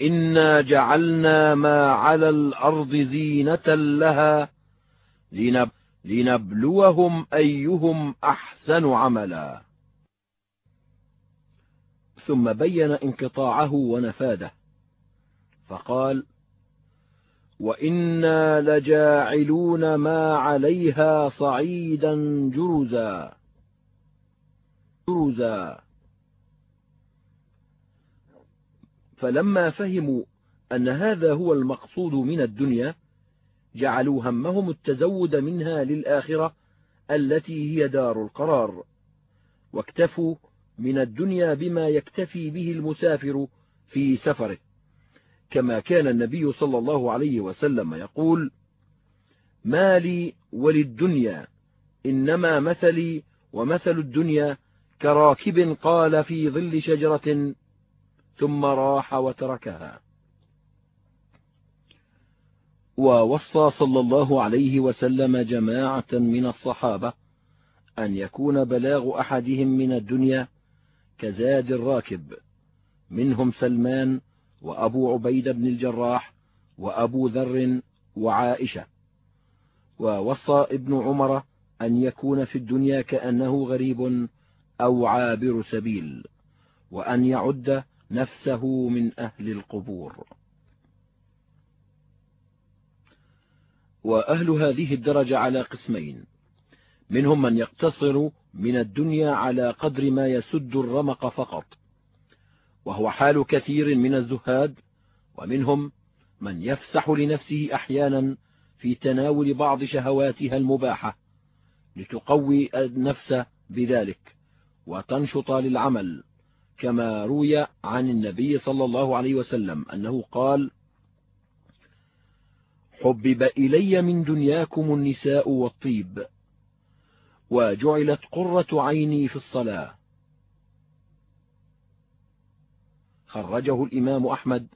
إنا جعلنا ما على الأرض زينة لها لنبلوهم أيهم أحسن عملا. ثم بين انقطاعه ونفاده فقال وإنا لجاعلون ما عليها صعيدا جرزا. جرزا. فلما فهموا أن هذا هو المقصود من الدنيا جعلوا همهم التزود منها للآخرة التي هي دار القرار واكتفوا من الدنيا بما يكتفي به المسافر في سفره. كما كان النبي صلى الله عليه وسلم يقول ما لي وللدنيا إنما مثلي ومثل الدنيا كراكب قال في ظل شجرة ثم راح وتركها. ووصى صلى الله عليه وسلم جماعة من الصحابة أن يكون بلاغ أحدهم من الدنيا كزاد الراكب منهم سلمان وأبو عبيد بن الجراح وأبو ذر وعائشة. ووصى ابن عمر أن يكون في الدنيا كأنه غريب أو عابر سبيل وأن يعد نفسه من أهل القبور. وأهل هذه الدرجة على قسمين. منهم من يقتصر من الدنيا على قدر ما يسد الرمق فقط وهو حال كثير من الزهاد. ومنهم من يفسح لنفسه أحيانا في تناول بعض شهواتها المباحة لتقوي النفس بذلك وتنشط للعمل. كما روي عن النبي صلى الله عليه وسلم أنه قال حبب إلي من دنياكم النساء والطيب وجعلت قرة عيني في الصلاة. خرجه الإمام أحمد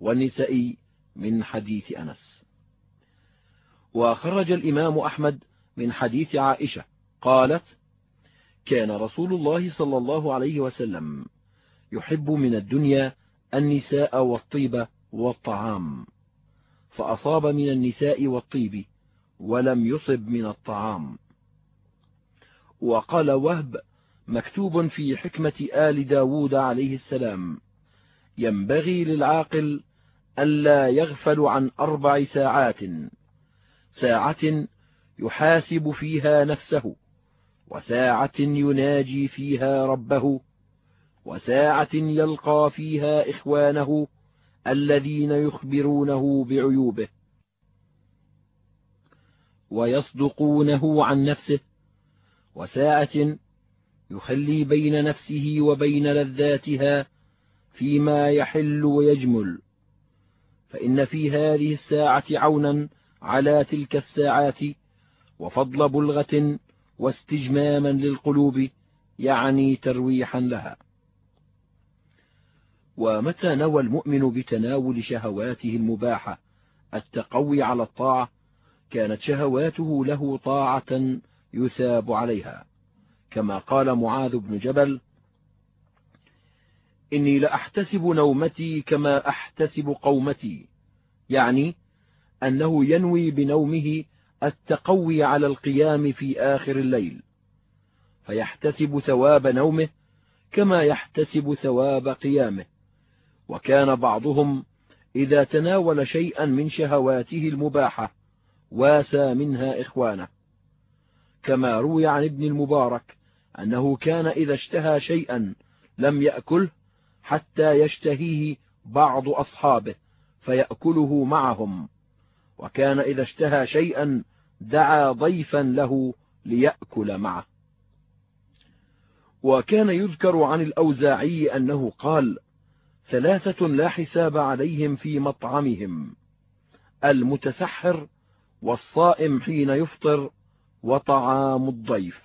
والنسائي من حديث أنس. وخرج الإمام أحمد من حديث عائشة قالت كان رسول الله صلى الله عليه وسلم يحب من الدنيا النساء والطيب والطعام. فأصاب من النساء والطيب ولم يصب من الطعام. وقال وهب مكتوب في حكمة آل داود عليه السلام ينبغي للعاقل ألا يغفل عن أربع ساعات ساعة يحاسب فيها نفسه وساعة يناجي فيها ربه وساعة يلقى فيها إخوانه الذين يخبرونه بعيوبه ويصدقونه عن نفسه وساعة يخلي بين نفسه وبين لذاتها فيما يحل ويجمل. فإن في هذه الساعة عونا على تلك الساعات وفضل بلغة واستجماما للقلوب يعني ترويحا لها. ومتى نوى المؤمن بتناول شهواته المباحة؟ التقوي على الطاعة. كانت شهواته له طاعة يثاب عليها. كما قال معاذ بن جبل إني لأحتسب نومتي كما أحتسب قومتي. يعني أنه ينوي بنومه التقوي على القيام في آخر الليل. فيحتسب ثواب نومه كما يحتسب ثواب قيامه. وكان بعضهم إذا تناول شيئا من شهواته المباحة واسى منها إخوانه. كما روي عن ابن المبارك أنه كان إذا اشتهى شيئا لم يأكله حتى يشتهيه بعض أصحابه فيأكله معهم. وكان إذا اشتهى شيئا دعا ضيفا له ليأكل معه. وكان يذكر عن الأوزاعي أنه قال ثلاثة لا حساب عليهم في مطعمهم المتسحر والصائم حين يفطر وطعام الضيف.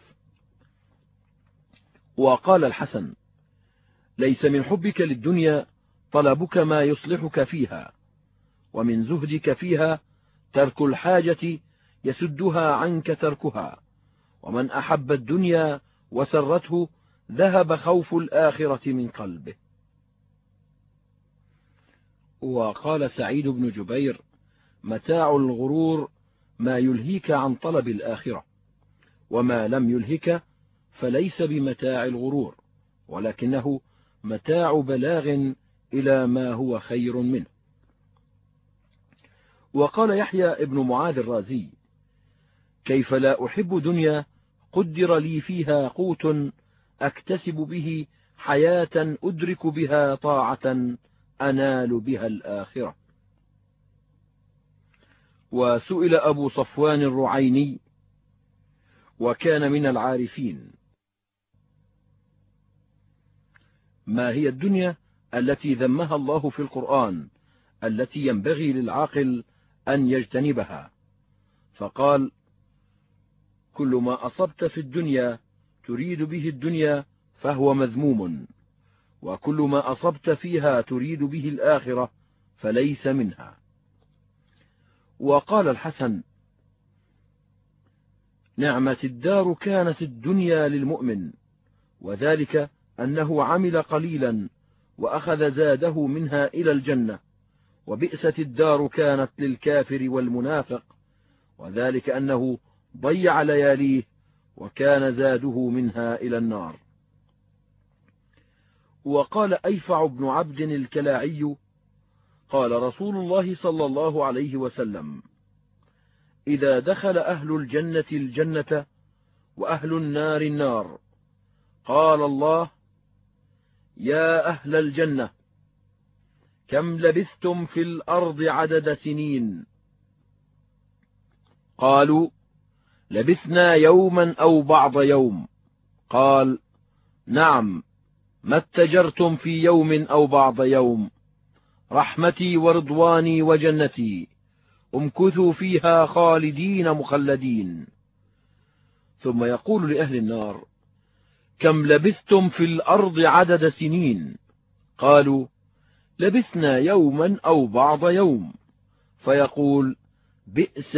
وقال الحسن ليس من حبك للدنيا طلبك ما يصلحك فيها ومن زهدك فيها ترك الحاجة يسدها عنك تركها ومن أحب الدنيا وسرته ذهب خوف الآخرة من قلبه. وقال سعيد بن جبير متاع الغرور ما يلهيك عن طلب الآخرة وما لم يلهك فليس بمتاع الغرور ولكنه متاع بلاغ إلى ما هو خير منه. وقال يحيى ابن معاذ الرازي كيف لا أحب دنيا قدر لي فيها قوت أكتسب به حياة أدرك بها طاعة أنال بها الآخرة. وسئل أبو صفوان الرعيني وكان من العارفين. ما هي الدنيا التي ذمها الله في القرآن التي ينبغي للعاقل أن يجتنبها؟ فقال كل ما أصبت في الدنيا تريد به الدنيا فهو مذموم. وكل ما أصبت فيها تريد به الآخرة فليس منها. وقال الحسن نعمة الدار كانت الدنيا للمؤمن وذلك أنه عمل قليلا وأخذ زاده منها إلى الجنة وبئست الدار كانت للكافر والمنافق وذلك أنه ضيع لياليه وكان زاده منها إلى النار. وقال أيفع بن عبد الكلاعي قال رسول الله صلى الله عليه وسلم إذا دخل أهل الجنة الجنة وأهل النار النار قال الله يا أهل الجنة كم لبثتم في الأرض عدد سنين قالوا لبثنا يوما أو بعض يوم قال نعم ما اتجرتم في يوم أو بعض يوم رحمتي ورضواني وجنتي امكثوا فيها خالدين مخلدين. ثم يقول لأهل النار كم لبثتم في الأرض عدد سنين؟ قالوا لبثنا يوما أو بعض يوم. فيقول بئس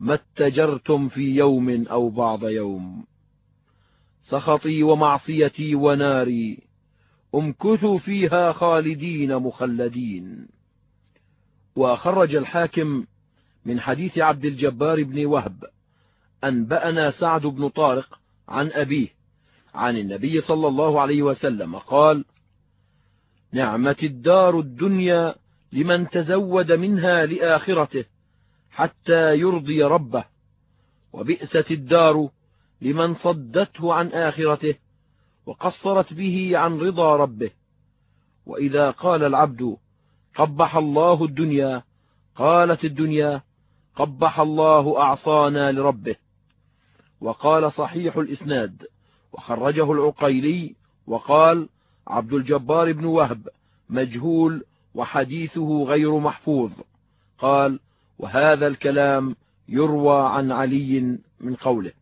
ما اتجرتم في يوم أو بعض يوم. سخطي ومعصيتي وناري امكثوا فيها خالدين مخلدين. وخرج الحاكم من حديث عبد الجبار بن وهب أنبأنا سعد بن طارق عن أبيه عن النبي صلى الله عليه وسلم قال نعمة الدار الدنيا لمن تزود منها لآخرته حتى يرضي ربه وبئست الدار لمن صدته عن آخرته وقصرت به عن رضا ربه. وإذا قال العبد قبح الله الدنيا قالت الدنيا قبح الله أعصانا لربه. وقال صحيح الإسناد وخرجه العقيلي وقال عبد الجبار بن وهب مجهول وحديثه غير محفوظ. قال وهذا الكلام يروى عن علي من قوله.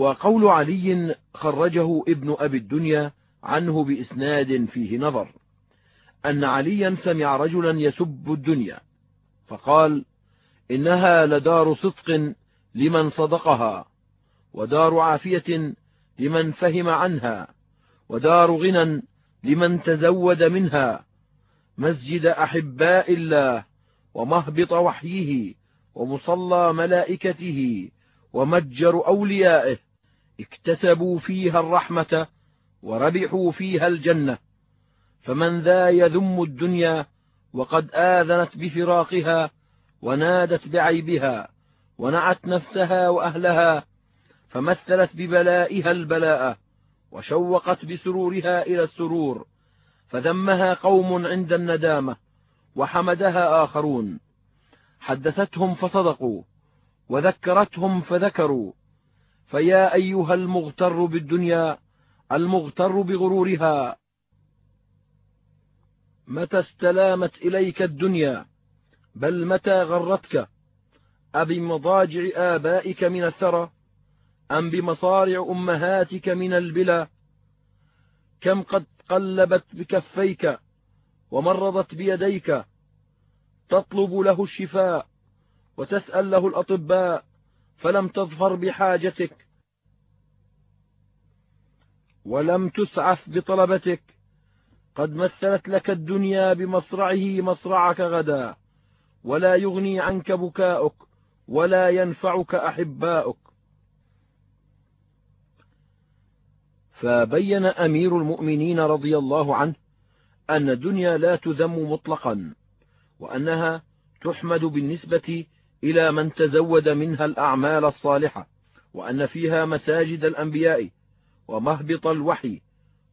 وقول علي خرجه ابن أبي الدنيا عنه بإسناد فيه نظر أن عليا سمع رجلا يسب الدنيا فقال إنها لدار صدق لمن صدقها ودار عافية لمن فهم عنها ودار غنى لمن تزود منها مسجد أحباء الله ومهبط وحيه ومصلى ملائكته ومتجر أوليائه اكتسبوا فيها الرحمة وربحوا فيها الجنة. فمن ذا يذم الدنيا وقد آذنت بفراقها ونادت بعيبها ونعت نفسها وأهلها فمثلت ببلائها البلاء وشوقت بسرورها إلى السرور فذمها قوم عند الندامة وحمدها آخرون. حدثتهم فصدقوا وذكرتهم فذكروا فيا أيها المغتر بالدنيا المغتر بغرورها. متى استلامت إليك الدنيا؟ بل متى غرتك؟ أبمضاجع آبائك من الثرى أم بمصارع أمهاتك من البلا؟ كم قد قلبت بكفيك ومرضت بيديك؟ تطلب له الشفاء وتسأل له الأطباء. فلم تظفر بحاجتك. ولم تسعف بطلبتك. قد مثلت لك الدنيا بمصرعه مصرعك غدا. ولا يغني عنك بكاؤك ولا ينفعك أحباؤك. فبين أمير المؤمنين رضي الله عنه أن الدنيا لا تذم مطلقا وأنها تحمد بالنسبة إلى من تزود منها الأعمال الصالحة وأن فيها مساجد الأنبياء ومهبط الوحي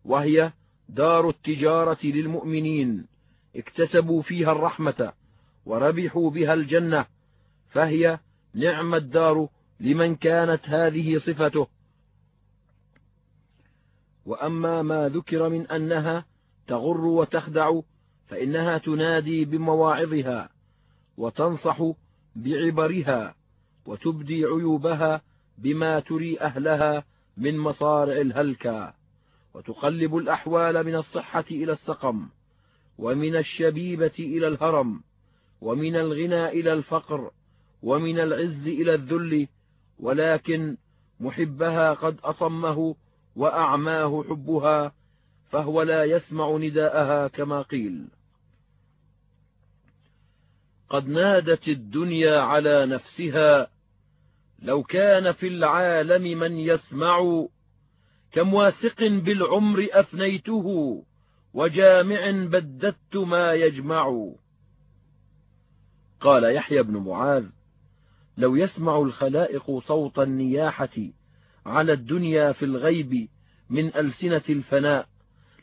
وهي دار التجارة للمؤمنين. اكتسبوا فيها الرحمة وربحوا بها الجنة فهي نعم الدار لمن كانت هذه صفته. وأما ما ذكر من أنها تغر وتخدع فإنها تنادي بمواعظها وتنصح بعبرها وتبدي عيوبها بما تري أهلها من مصارع الهلكى وتقلب الأحوال من الصحة إلى السقم ومن الشبيبة إلى الهرم ومن الغنى إلى الفقر ومن العز إلى الذل ولكن محبها قد أصمه وأعماه حبها فهو لا يسمع نداءها كما قيل. قد نادت الدنيا على نفسها لو كان في العالم من يسمع كم واثق بالعمر أفنيته وجامع بددت ما يجمع. قال يحيى بن معاذ لو يسمع الخلائق صوت النياحة على الدنيا في الغيب من ألسنة الفناء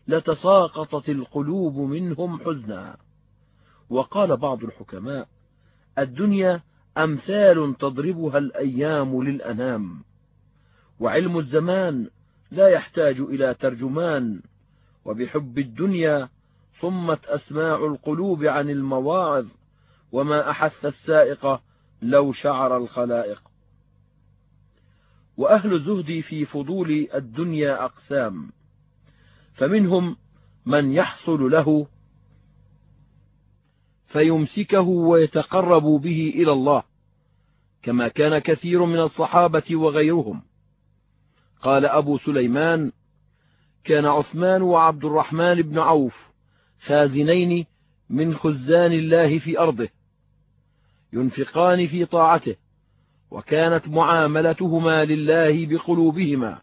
لتساقطت القلوب منهم حزنا. وقال بعض الحكماء الدنيا أمثال تضربها الأيام للأنام وعلم الزمان لا يحتاج إلى ترجمان وبحب الدنيا صمت أسماع القلوب عن المواعظ وما أحث السائق لو شعر الخلائق. وأهل الزهد في فضول الدنيا أقسام فمنهم من يحصل له فيمسكه ويتقرب به إلى الله كما كان كثير من الصحابة وغيرهم. قال أبو سليمان كان عثمان وعبد الرحمن بن عوف خازنين من خزان الله في أرضه ينفقان في طاعته وكانت معاملتهما لله بقلوبهما.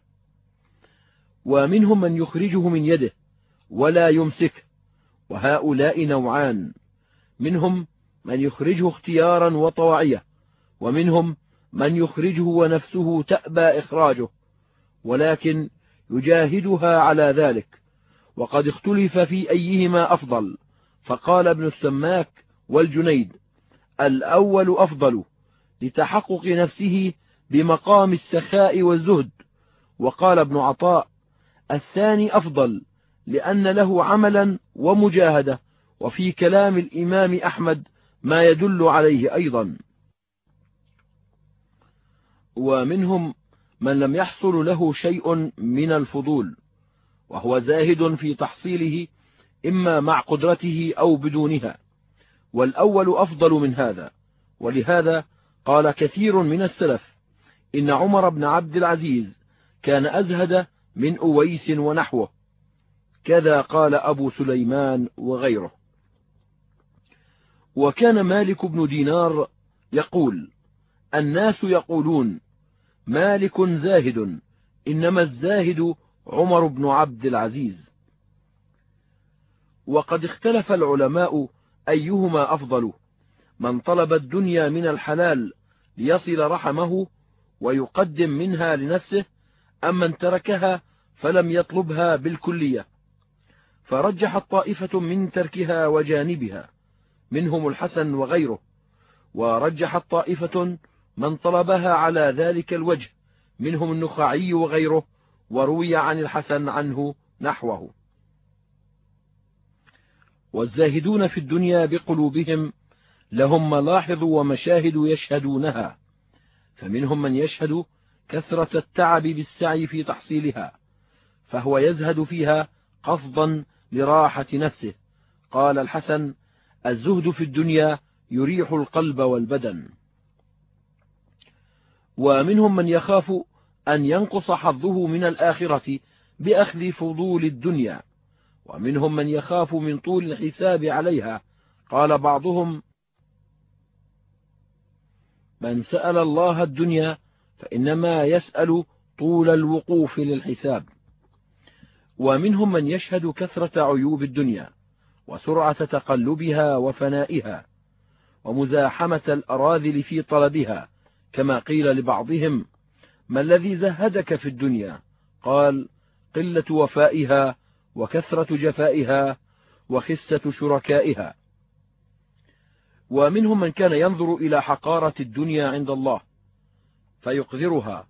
ومنهم من يخرجه من يده ولا يمسكه وهؤلاء نوعان. منهم من يخرجه اختيارا وطواعية ومنهم من يخرجه ونفسه تأبى إخراجه ولكن يجاهدها على ذلك. وقد اختلف في أيهما أفضل. فقال ابن السماك والجنيد الأول أفضل لتحقق نفسه بمقام السخاء والزهد. وقال ابن عطاء الثاني أفضل لأن له عملا ومجاهدة. وفي كلام الإمام أحمد ما يدل عليه أيضا. ومنهم من لم يحصل له شيء من الفضول وهو زاهد في تحصيله إما مع قدرته أو بدونها. والأول أفضل من هذا ولهذا قال كثير من السلف إن عمر بن عبد العزيز كان أزهد من أويس ونحوه. كذا قال أبو سليمان وغيره. وكان مالك بن دينار يقول الناس يقولون مالك زاهد إنما الزاهد عمر بن عبد العزيز. وقد اختلف العلماء أيهما أفضل من طلب الدنيا من الحلال ليصل رحمه ويقدم منها لنفسه أم من تركها فلم يطلبها بالكلية. فرجحت طائفة من تركها وجانبها. منهم الحسن وغيره ورجحت طائفة من طلبها على ذلك الوجه منهم النخعي وغيره وروي عن الحسن عنه نحوه. والزاهدون في الدنيا بقلوبهم لهم ملاحظ ومشاهد يشهدونها فمنهم من يشهد كثرة التعب بالسعي في تحصيلها فهو يزهد فيها قصدا لراحة نفسه. قال الحسن الزهد في الدنيا يريح القلب والبدن. ومنهم من يخاف أن ينقص حظه من الآخرة بأخذ فضول الدنيا. ومنهم من يخاف من طول الحساب عليها. قال بعضهم من سأل الله الدنيا فإنما يسأل طول الوقوف للحساب. ومنهم من يشهد كثرة عيوب الدنيا. وسرعة تقلبها وفنائها ومزاحمة الأراذل في طلبها كما قيل لبعضهم ما الذي زهدك في الدنيا؟ قال قلة وفائها وكثرة جفائها وخسة شركائها. ومنهم من كان ينظر إلى حقارة الدنيا عند الله فيقذرها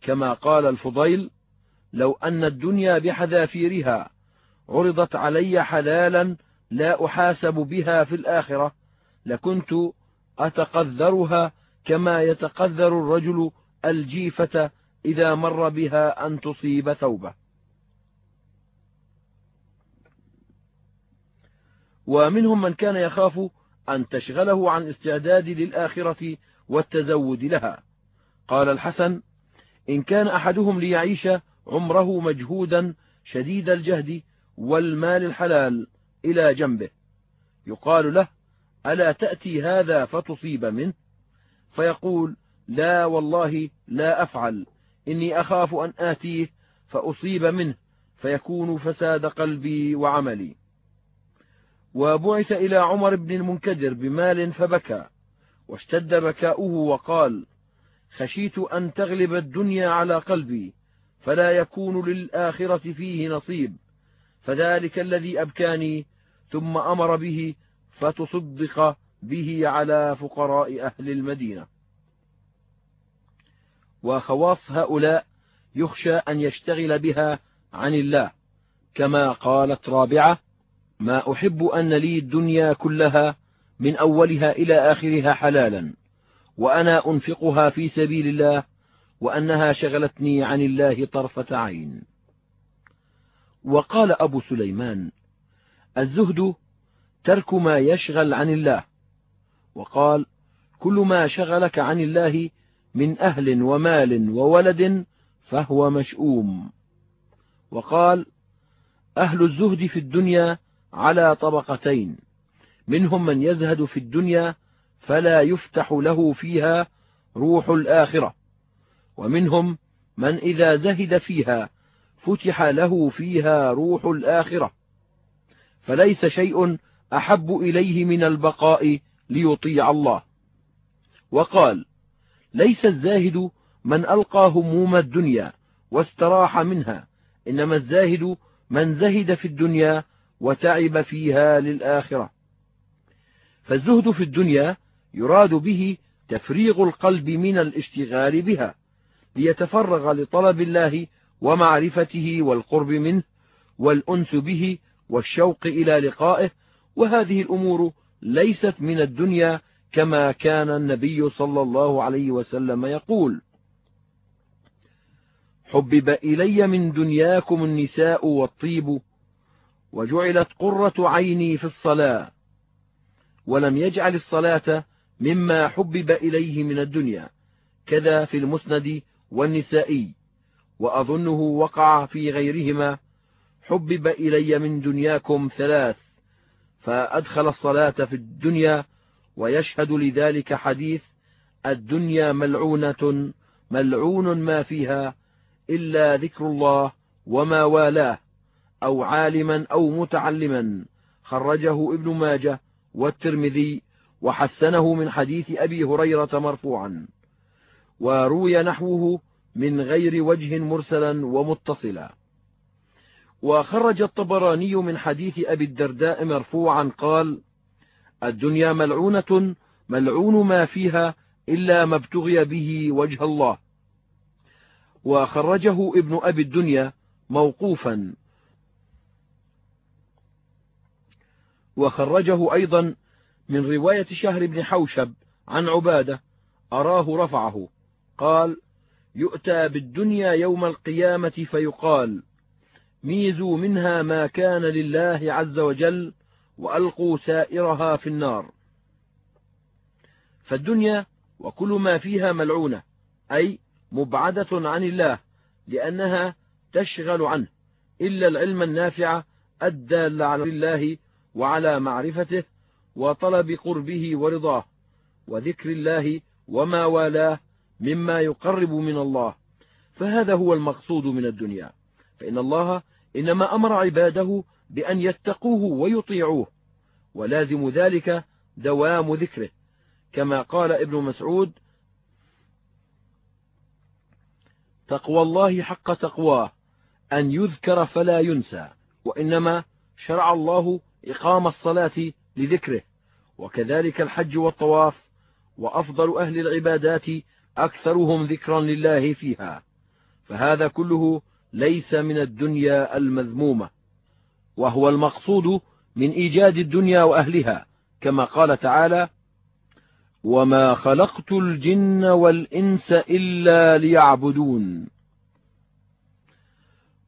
كما قال الفضيل لو أن الدنيا بحذافيرها عرضت علي حلالا لا أحاسب بها في الآخرة لكنت أتقذرها كما يتقذر الرجل الجيفة إذا مر بها أن تصيب ثوبه. ومنهم من كان يخاف أن تشغله عن استعداد للآخرة والتزود لها. قال الحسن إن كان أحدهم ليعيش عمره مجهودا شديد الجهد والمال الحلال إلى جنبه. يقال له ألا تأتي هذا فتصيب منه؟ فيقول لا والله لا أفعل إني أخاف أن آتيه فأصيب منه فيكون فساد قلبي وعملي. وبعث إلى عمر بن المنكدر بمال فبكى واشتد بكاؤه وقال خشيت أن تغلب الدنيا على قلبي فلا يكون للآخرة فيه نصيب. فذلك الذي أبكاني ثم أمر به فتصدق به على فقراء أهل المدينة. وخواص هؤلاء يخشى أن يشتغل بها عن الله كما قالت رابعة ما أحب أن لي الدنيا كلها من أولها إلى آخرها حلالا وأنا أنفقها في سبيل الله وأنها شغلتني عن الله طرفة عين. وقال أبو سليمان الزهد ترك ما يشغل عن الله. وقال كل ما شغلك عن الله من أهل ومال وولد فهو مشؤوم. وقال أهل الزهد في الدنيا على طبقتين منهم من يزهد في الدنيا فلا يفتح له فيها روح الآخرة ومنهم من إذا زهد فيها فتح له فيها روح الآخرة. فليس شيء أحب إليه من البقاء ليطيع الله. وقال ليس الزاهد من ألقى هموم الدنيا واستراح منها إنما الزاهد من زهد في الدنيا وتعب فيها للآخرة. فالزهد في الدنيا يراد به تفريغ القلب من الاشتغال بها ليتفرغ لطلب الله ومعرفته والقرب منه والأنس به والشوق إلى لقائه وهذه الأمور ليست من الدنيا كما كان النبي صلى الله عليه وسلم يقول. حبب إلي من دنياكم النساء والطيب وجعلت قرة عيني في الصلاة ولم يجعل الصلاة مما حبب إليه من الدنيا كذا في المسند والنسائي. وأظنه وقع في غيرهما حبب إلي من دنياكم ثلاث فأدخل الصلاة في الدنيا ويشهد لذلك حديث الدنيا ملعونة ملعون ما فيها إلا ذكر الله وما والاه أو عالما أو متعلما خرجه ابن ماجه والترمذي وحسنه من حديث أبي هريرة مرفوعا وروي نحوه من غير وجه مرسلا ومتصلا. وخرج الطبراني من حديث أبي الدرداء مرفوعا قال الدنيا ملعونة ملعون ما فيها إلا ما ابتغي به وجه الله. وخرجه ابن أبي الدنيا موقوفا. وخرجه أيضا من رواية شهر بن حوشب عن عبادة أراه رفعه قال يؤتى بالدنيا يوم القيامة فيقال ميزوا منها ما كان لله عز وجل وألقوا سائرها في النار. فالدنيا وكل ما فيها ملعونة أي مبعدة عن الله لأنها تشغل عنه إلا العلم النافع الدال على الله وعلى معرفته وطلب قربه ورضاه وذكر الله وما والاه مما يقرب من الله فهذا هو المقصود من الدنيا. فإن الله إنما أمر عباده بأن يتقوه ويطيعوه ولازم ذلك دوام ذكره. كما قال ابن مسعود تقوى الله حق تقواه أن يذكر فلا ينسى وإنما شرع الله إقام الصلاة لذكره. وكذلك الحج والطواف وأفضل أهل العبادات أكثرهم ذكرا لله فيها. فهذا كله ليس من الدنيا المذمومة وهو المقصود من إيجاد الدنيا وأهلها كما قال تعالى وما خلقت الجن والإنس إلا ليعبدون.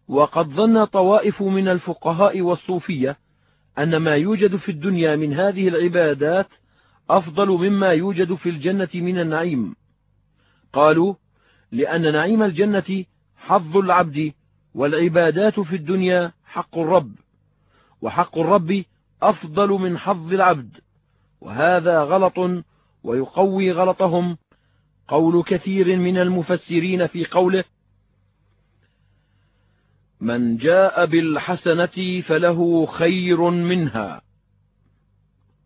وقد ظن طوائف من الفقهاء والصوفية أن ما يوجد في الدنيا من هذه العبادات أفضل مما يوجد في الجنة من النعيم. قالوا لأن نعيم الجنة حظ العبد والعبادات في الدنيا حق الرب وحق الرب أفضل من حظ العبد وهذا غلط ويقوي غلطهم. قول كثير من المفسرين في قوله من جاء بالحسنة فله خير منها.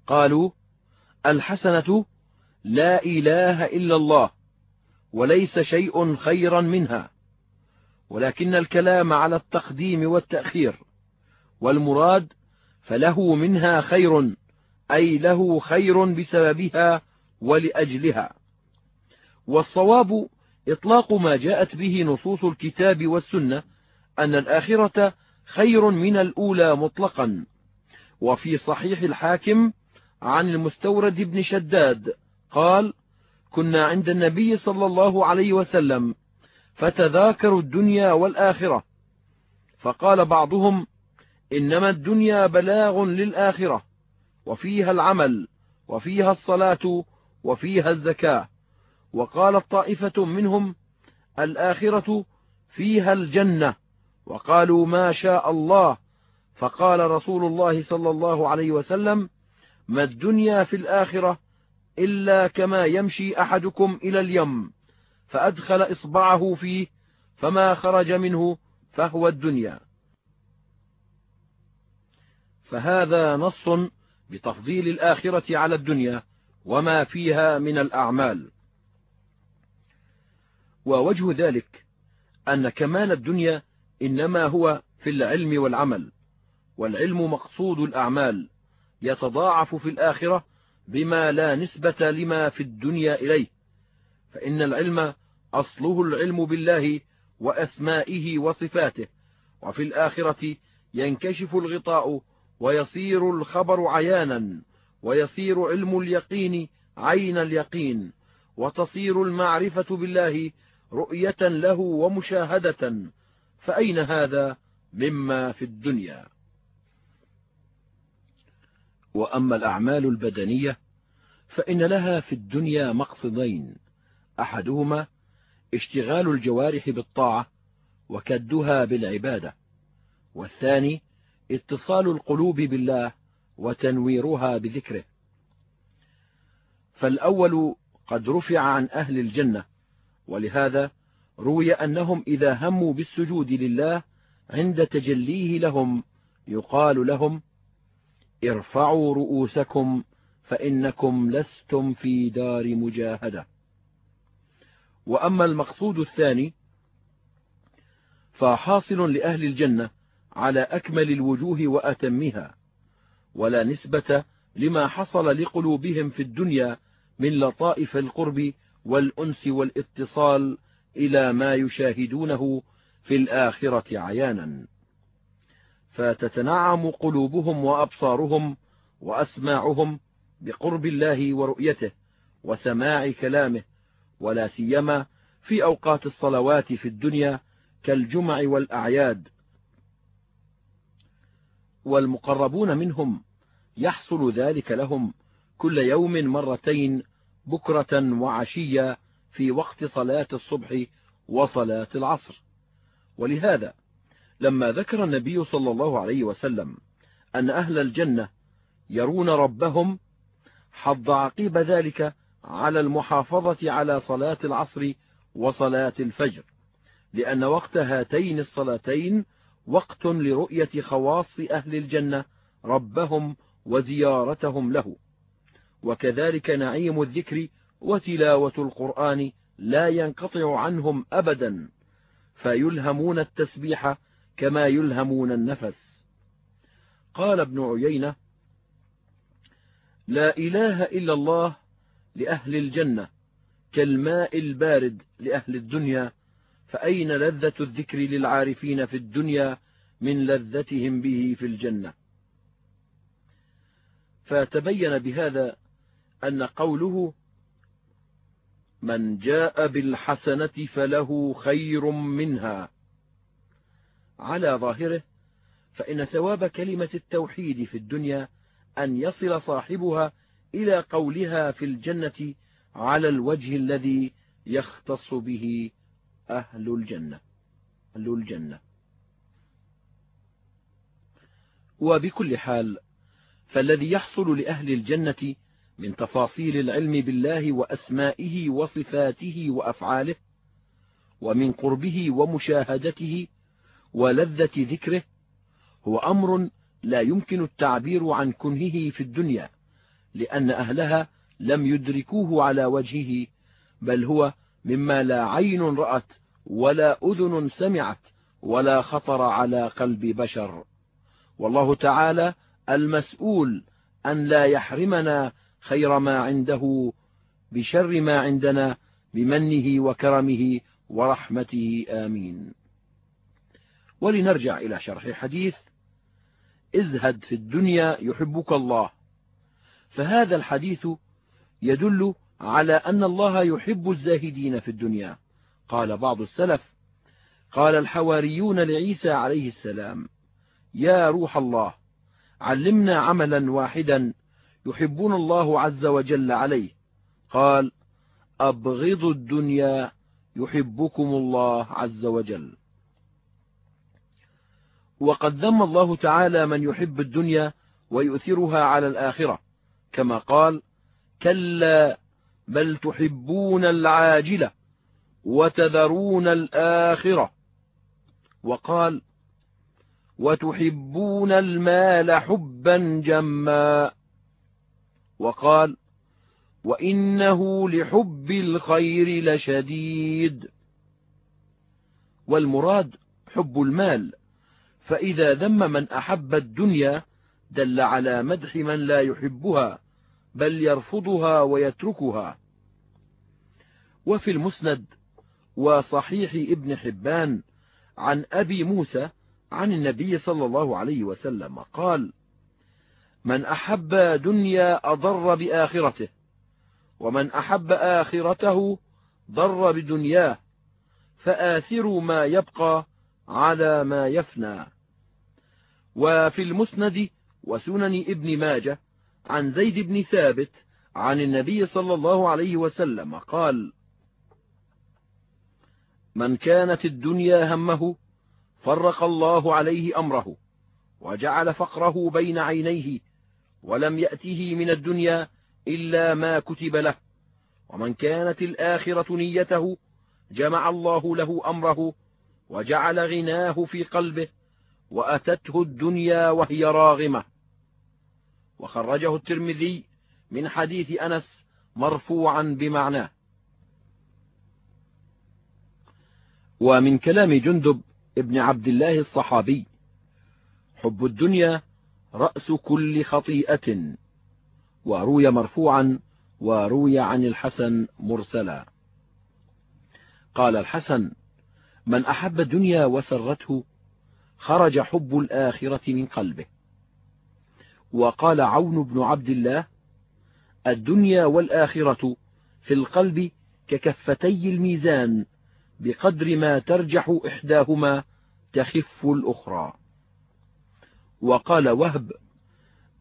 قالوا الحسنة لا إله إلا الله وليس شيء خيرا منها. ولكن الكلام على التقديم والتأخير والمراد فله منها خير أي له خير بسببها ولأجلها. والصواب إطلاق ما جاءت به نصوص الكتاب والسنة أن الآخرة خير من الأولى مطلقا. وفي صحيح الحاكم عن المستورد بن شداد قال كنا عند النبي صلى الله عليه وسلم فتذاكروا الدنيا والآخرة. فقال بعضهم إنما الدنيا بلاغ للآخرة وفيها العمل وفيها الصلاة وفيها الزكاة. وقالت طائفة منهم الآخرة فيها الجنة. وقالوا ما شاء الله. فقال رسول الله صلى الله عليه وسلم ما الدنيا في الآخرة إلا كما يمشي أحدكم إلى اليم فأدخل إصبعه فيه فما خرج منه فهو الدنيا. فهذا نص بتفضيل الآخرة على الدنيا وما فيها من الأعمال. ووجه ذلك أن كمال الدنيا إنما هو في العلم والعمل والعلم مقصود الأعمال يتضاعف في الآخرة بما لا نسبة لما في الدنيا إليه فإن العلم أصله العلم بالله وأسمائه وصفاته وفي الآخرة ينكشف الغطاء ويصير الخبر عيانا ويصير علم اليقين عين اليقين وتصير المعرفة بالله رؤية له ومشاهدة فأين هذا مما في الدنيا؟ وأما الأعمال البدنية فإن لها في الدنيا مقصدين. أحدهما اشتغال الجوارح بالطاعة وكدها بالعبادة والثاني اتصال القلوب بالله وتنويرها بذكره. فالأول قد رفع عن أهل الجنة ولهذا روي أنهم إذا هموا بالسجود لله عند تجليه لهم يقال لهم ارفعوا رؤوسكم فإنكم لستم في دار مجاهدة. وأما المقصود الثاني فحاصل لأهل الجنة على أكمل الوجوه وأتمها ولا نسبة لما حصل لقلوبهم في الدنيا من لطائف القرب والأنس والاتصال إلى ما يشاهدونه في الآخرة عيانا. فتتنعم قلوبهم وأبصارهم وأسماعهم بقرب الله ورؤيته وسماع كلامه ولا سيما في أوقات الصلوات في الدنيا كالجمع والأعياد. والمقربون منهم يحصل ذلك لهم كل يوم مرتين بكرة وعشيا في وقت صلاة الصبح وصلاة العصر. ولهذا لما ذكر النبي صلى الله عليه وسلم أن أهل الجنة يرون ربهم حض عقيب ذلك على المحافظة على صلاة العصر وصلاة الفجر لأن وقت هاتين الصلاتين وقت لرؤية خواص أهل الجنة ربهم وزيارتهم له. وكذلك نعيم الذكر وتلاوة القرآن لا ينقطع عنهم أبدا فيلهمون التسبيح كما يلهمون النفس. قال ابن عيينة لا إله إلا الله لأهل الجنة كالماء البارد لأهل الدنيا فأين لذة الذكر للعارفين في الدنيا من لذتهم به في الجنة؟ فتبين بهذا أن قوله من جاء بالحسنة فله خير منها على ظاهره فإن ثواب كلمة التوحيد في الدنيا أن يصل صاحبها إلى قولها في الجنة على الوجه الذي يختص به أهل الجنة أهل الجنة. وبكل حال فالذي يحصل لأهل الجنة من تفاصيل العلم بالله وأسمائه وصفاته وأفعاله ومن قربه ومشاهدته ولذة ذكره هو أمر لا يمكن التعبير عن كنهه في الدنيا لأن أهلها لم يدركوه على وجهه بل هو مما لا عين رأت ولا أذن سمعت ولا خطر على قلب بشر. والله تعالى المسؤول أن لا يحرمنا خير ما عنده بشر ما عندنا بمنه وكرمه ورحمته. آمين. ولنرجع إلى شرح حديث ازهد في الدنيا يحبك الله. فهذا الحديث يدل على أن الله يحب الزاهدين في الدنيا. قال بعض السلف قال الحواريون لعيسى عليه السلام يا روح الله علمنا عملا واحدا يحبون الله عز وجل عليه. قال أبغضوا الدنيا يحبكم الله عز وجل. وقد ذم الله تعالى من يحب الدنيا ويؤثرها على الآخرة كما قال كلا بل تحبون العاجلة وتذرون الآخرة وقال وتحبون المال حبا جما وقال وإنه لحب الخير لشديد والمراد حب المال فإذا ذم من أحب الدنيا دل على مدح من لا يحبها بل يرفضها ويتركها. وفي المسند وصحيح ابن حبان عن أبي موسى عن النبي صلى الله عليه وسلم قال من أحب دنيا أضر بآخرته ومن أحب آخرته ضر بدنياه فآثروا ما يبقى على ما يفنى. وفي المسند وسنن ابن ماجه عن زيد بن ثابت عن النبي صلى الله عليه وسلم قال من كانت الدنيا همه فرق الله عليه أمره وجعل فقره بين عينيه ولم يأته من الدنيا إلا ما كتب له ومن كانت الآخرة نيته جمع الله له أمره وجعل غناه في قلبه وأتته الدنيا وهي راغمة. وخرجه الترمذي من حديث أنس مرفوعا بمعناه. ومن كلام جندب ابن عبد الله الصحابي حب الدنيا رأس كل خطيئة. وروي مرفوعا وروي عن الحسن مرسلا. قال الحسن من أحب الدنيا وسرته خرج حب الآخرة من قلبه. وقال عون بن عبد الله الدنيا والآخرة في القلب ككفتي الميزان بقدر ما ترجح إحداهما تخف الأخرى. وقال وهب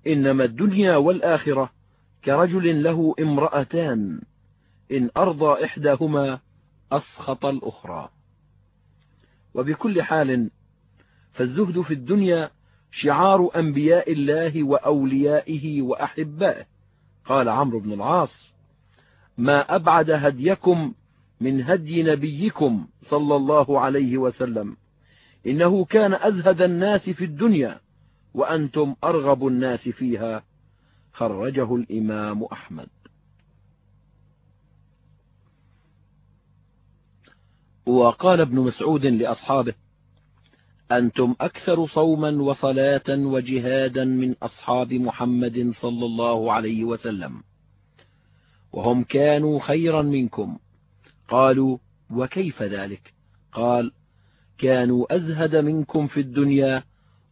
إنما الدنيا والآخرة كرجل له امرأتان إن أرضى إحداهما أسخط الأخرى. وبكل حال فالزهد في الدنيا شعار أنبياء الله وأوليائه وأحبائه. قال عمرو بن العاص ما أبعد هديكم من هدي نبيكم صلى الله عليه وسلم. إنه كان أزهد الناس في الدنيا وأنتم أرغب الناس فيها. خرجه الإمام أحمد. وقال ابن مسعود لأصحابه أنتم أكثر صوما وصلاة وجهادا من أصحاب محمد صلى الله عليه وسلم. وهم كانوا خيرا منكم. قالوا وكيف ذلك؟ قال كانوا أزهد منكم في الدنيا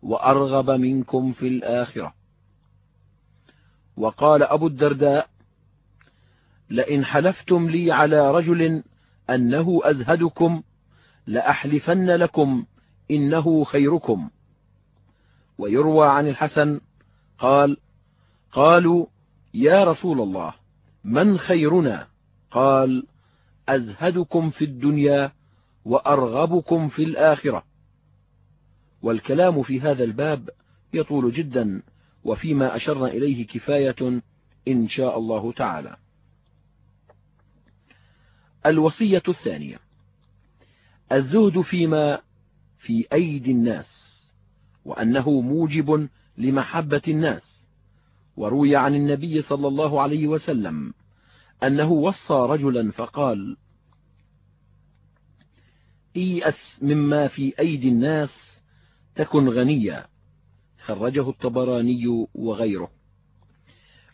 وأرغب منكم في الآخرة. وقال أبو الدرداء لئن حلفتم لي على رجل أنه أزهدكم لأحلفن لكم إنه خيركم. ويروى عن الحسن قال قالوا يا رسول الله من خيرنا؟ قال أزهدكم في الدنيا وأرغبكم في الآخرة. والكلام في هذا الباب يطول جدا وفيما أشرنا إليه كفاية إن شاء الله تعالى. الوصية الثانية الزهد فيما في أيدي الناس وأنه موجب لمحبة الناس. وروي عن النبي صلى الله عليه وسلم أنه وصى رجلا فقال إيأس مما في أيدي الناس تكن غنيا خرجه الطبراني وغيره.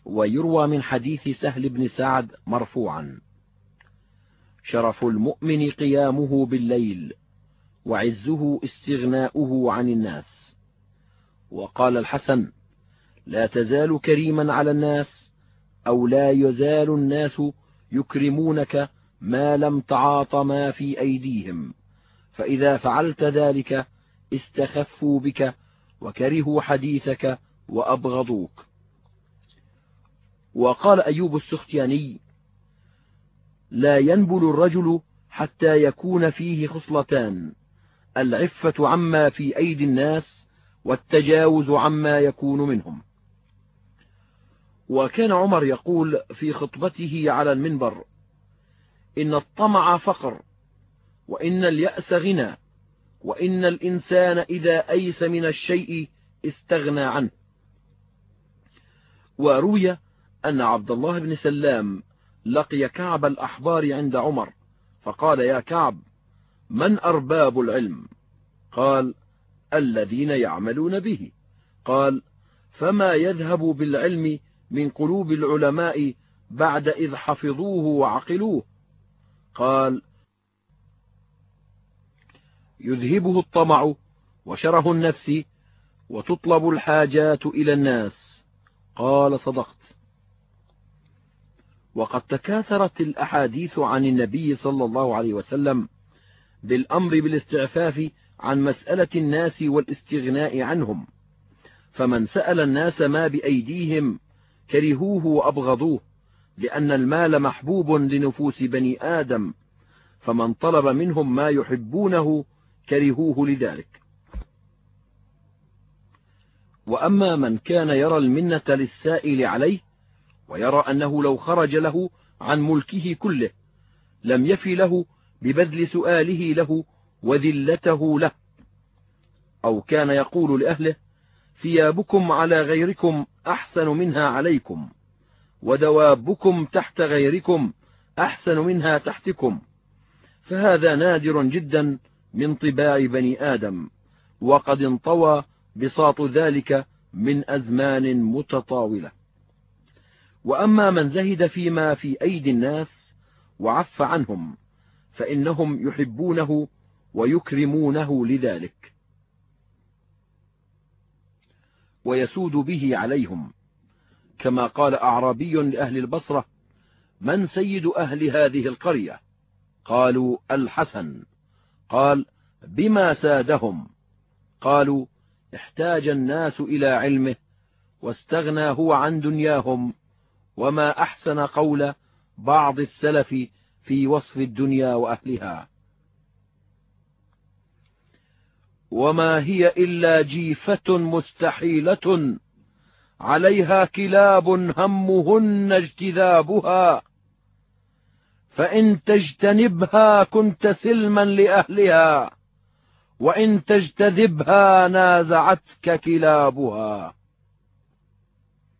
ويروى من حديث سهل بن سعد مرفوعا شرف المؤمن قيامه بالليل وعزه استغناؤه عن الناس. وقال الحسن لا تزال كريما على الناس أو لا يزال الناس يكرمونك ما لم تعاط ما في أيديهم. فإذا فعلت ذلك استخفوا بك وكرهوا حديثك وأبغضوك. وقال أيوب السختياني لا ينبل الرجل حتى يكون فيه خصلتان. العفة عما في أيدي الناس والتجاوز عما يكون منهم. وكان عمر يقول في خطبته على المنبر إن الطمع فقر وإن اليأس غنى وإن الإنسان إذا أيس من الشيء استغنى عنه. وروي أن عبد الله بن سلام لقي كعب الأحبار عند عمر فقال يا كعب من أرباب العلم؟ قال الذين يعملون به. قال فما يذهب بالعلم من قلوب العلماء بعد إذ حفظوه وعقلوه؟ قال يذهبه الطمع وشره النفس وتطلب الحاجات إلى الناس. قال صدقت. وقد تكاثرت الأحاديث عن النبي صلى الله عليه وسلم بالأمر بالاستعفاف عن مسألة الناس والاستغناء عنهم. فمن سأل الناس ما بأيديهم كرهوه وأبغضوه لأن المال محبوب لنفوس بني آدم فمن طلب منهم ما يحبونه كرهوه لذلك. وأما من كان يرى المنة للسائل عليه ويرى أنه لو خرج له عن ملكه كله لم يف له ببذل سؤاله له وذلته له. أو كان يقول لأهله ثيابكم على غيركم أحسن منها عليكم ودوابكم تحت غيركم أحسن منها تحتكم. فهذا نادر جدا من طباع بني آدم وقد انطوى بساط ذلك من أزمان متطاولة. وأما من زهد فيما في أيدي الناس وعف عنهم فإنهم يحبونه ويكرمونه لذلك. ويسود به عليهم كما قال أعرابي لأهل البصرة من سيد أهل هذه القرية؟ قالوا الحسن. قال بما سادهم؟ قالوا احتاج الناس إلى علمه واستغنى هو عن دنياهم وما أحسن قول بعض السلف في وصف الدنيا وأهلها. وما هي إلا جيفة مستحيلة عليها كلاب همهن اجتذابها. فإن تجتنبها كنت سلما لأهلها وإن تجتذبها نازعتك كلابها.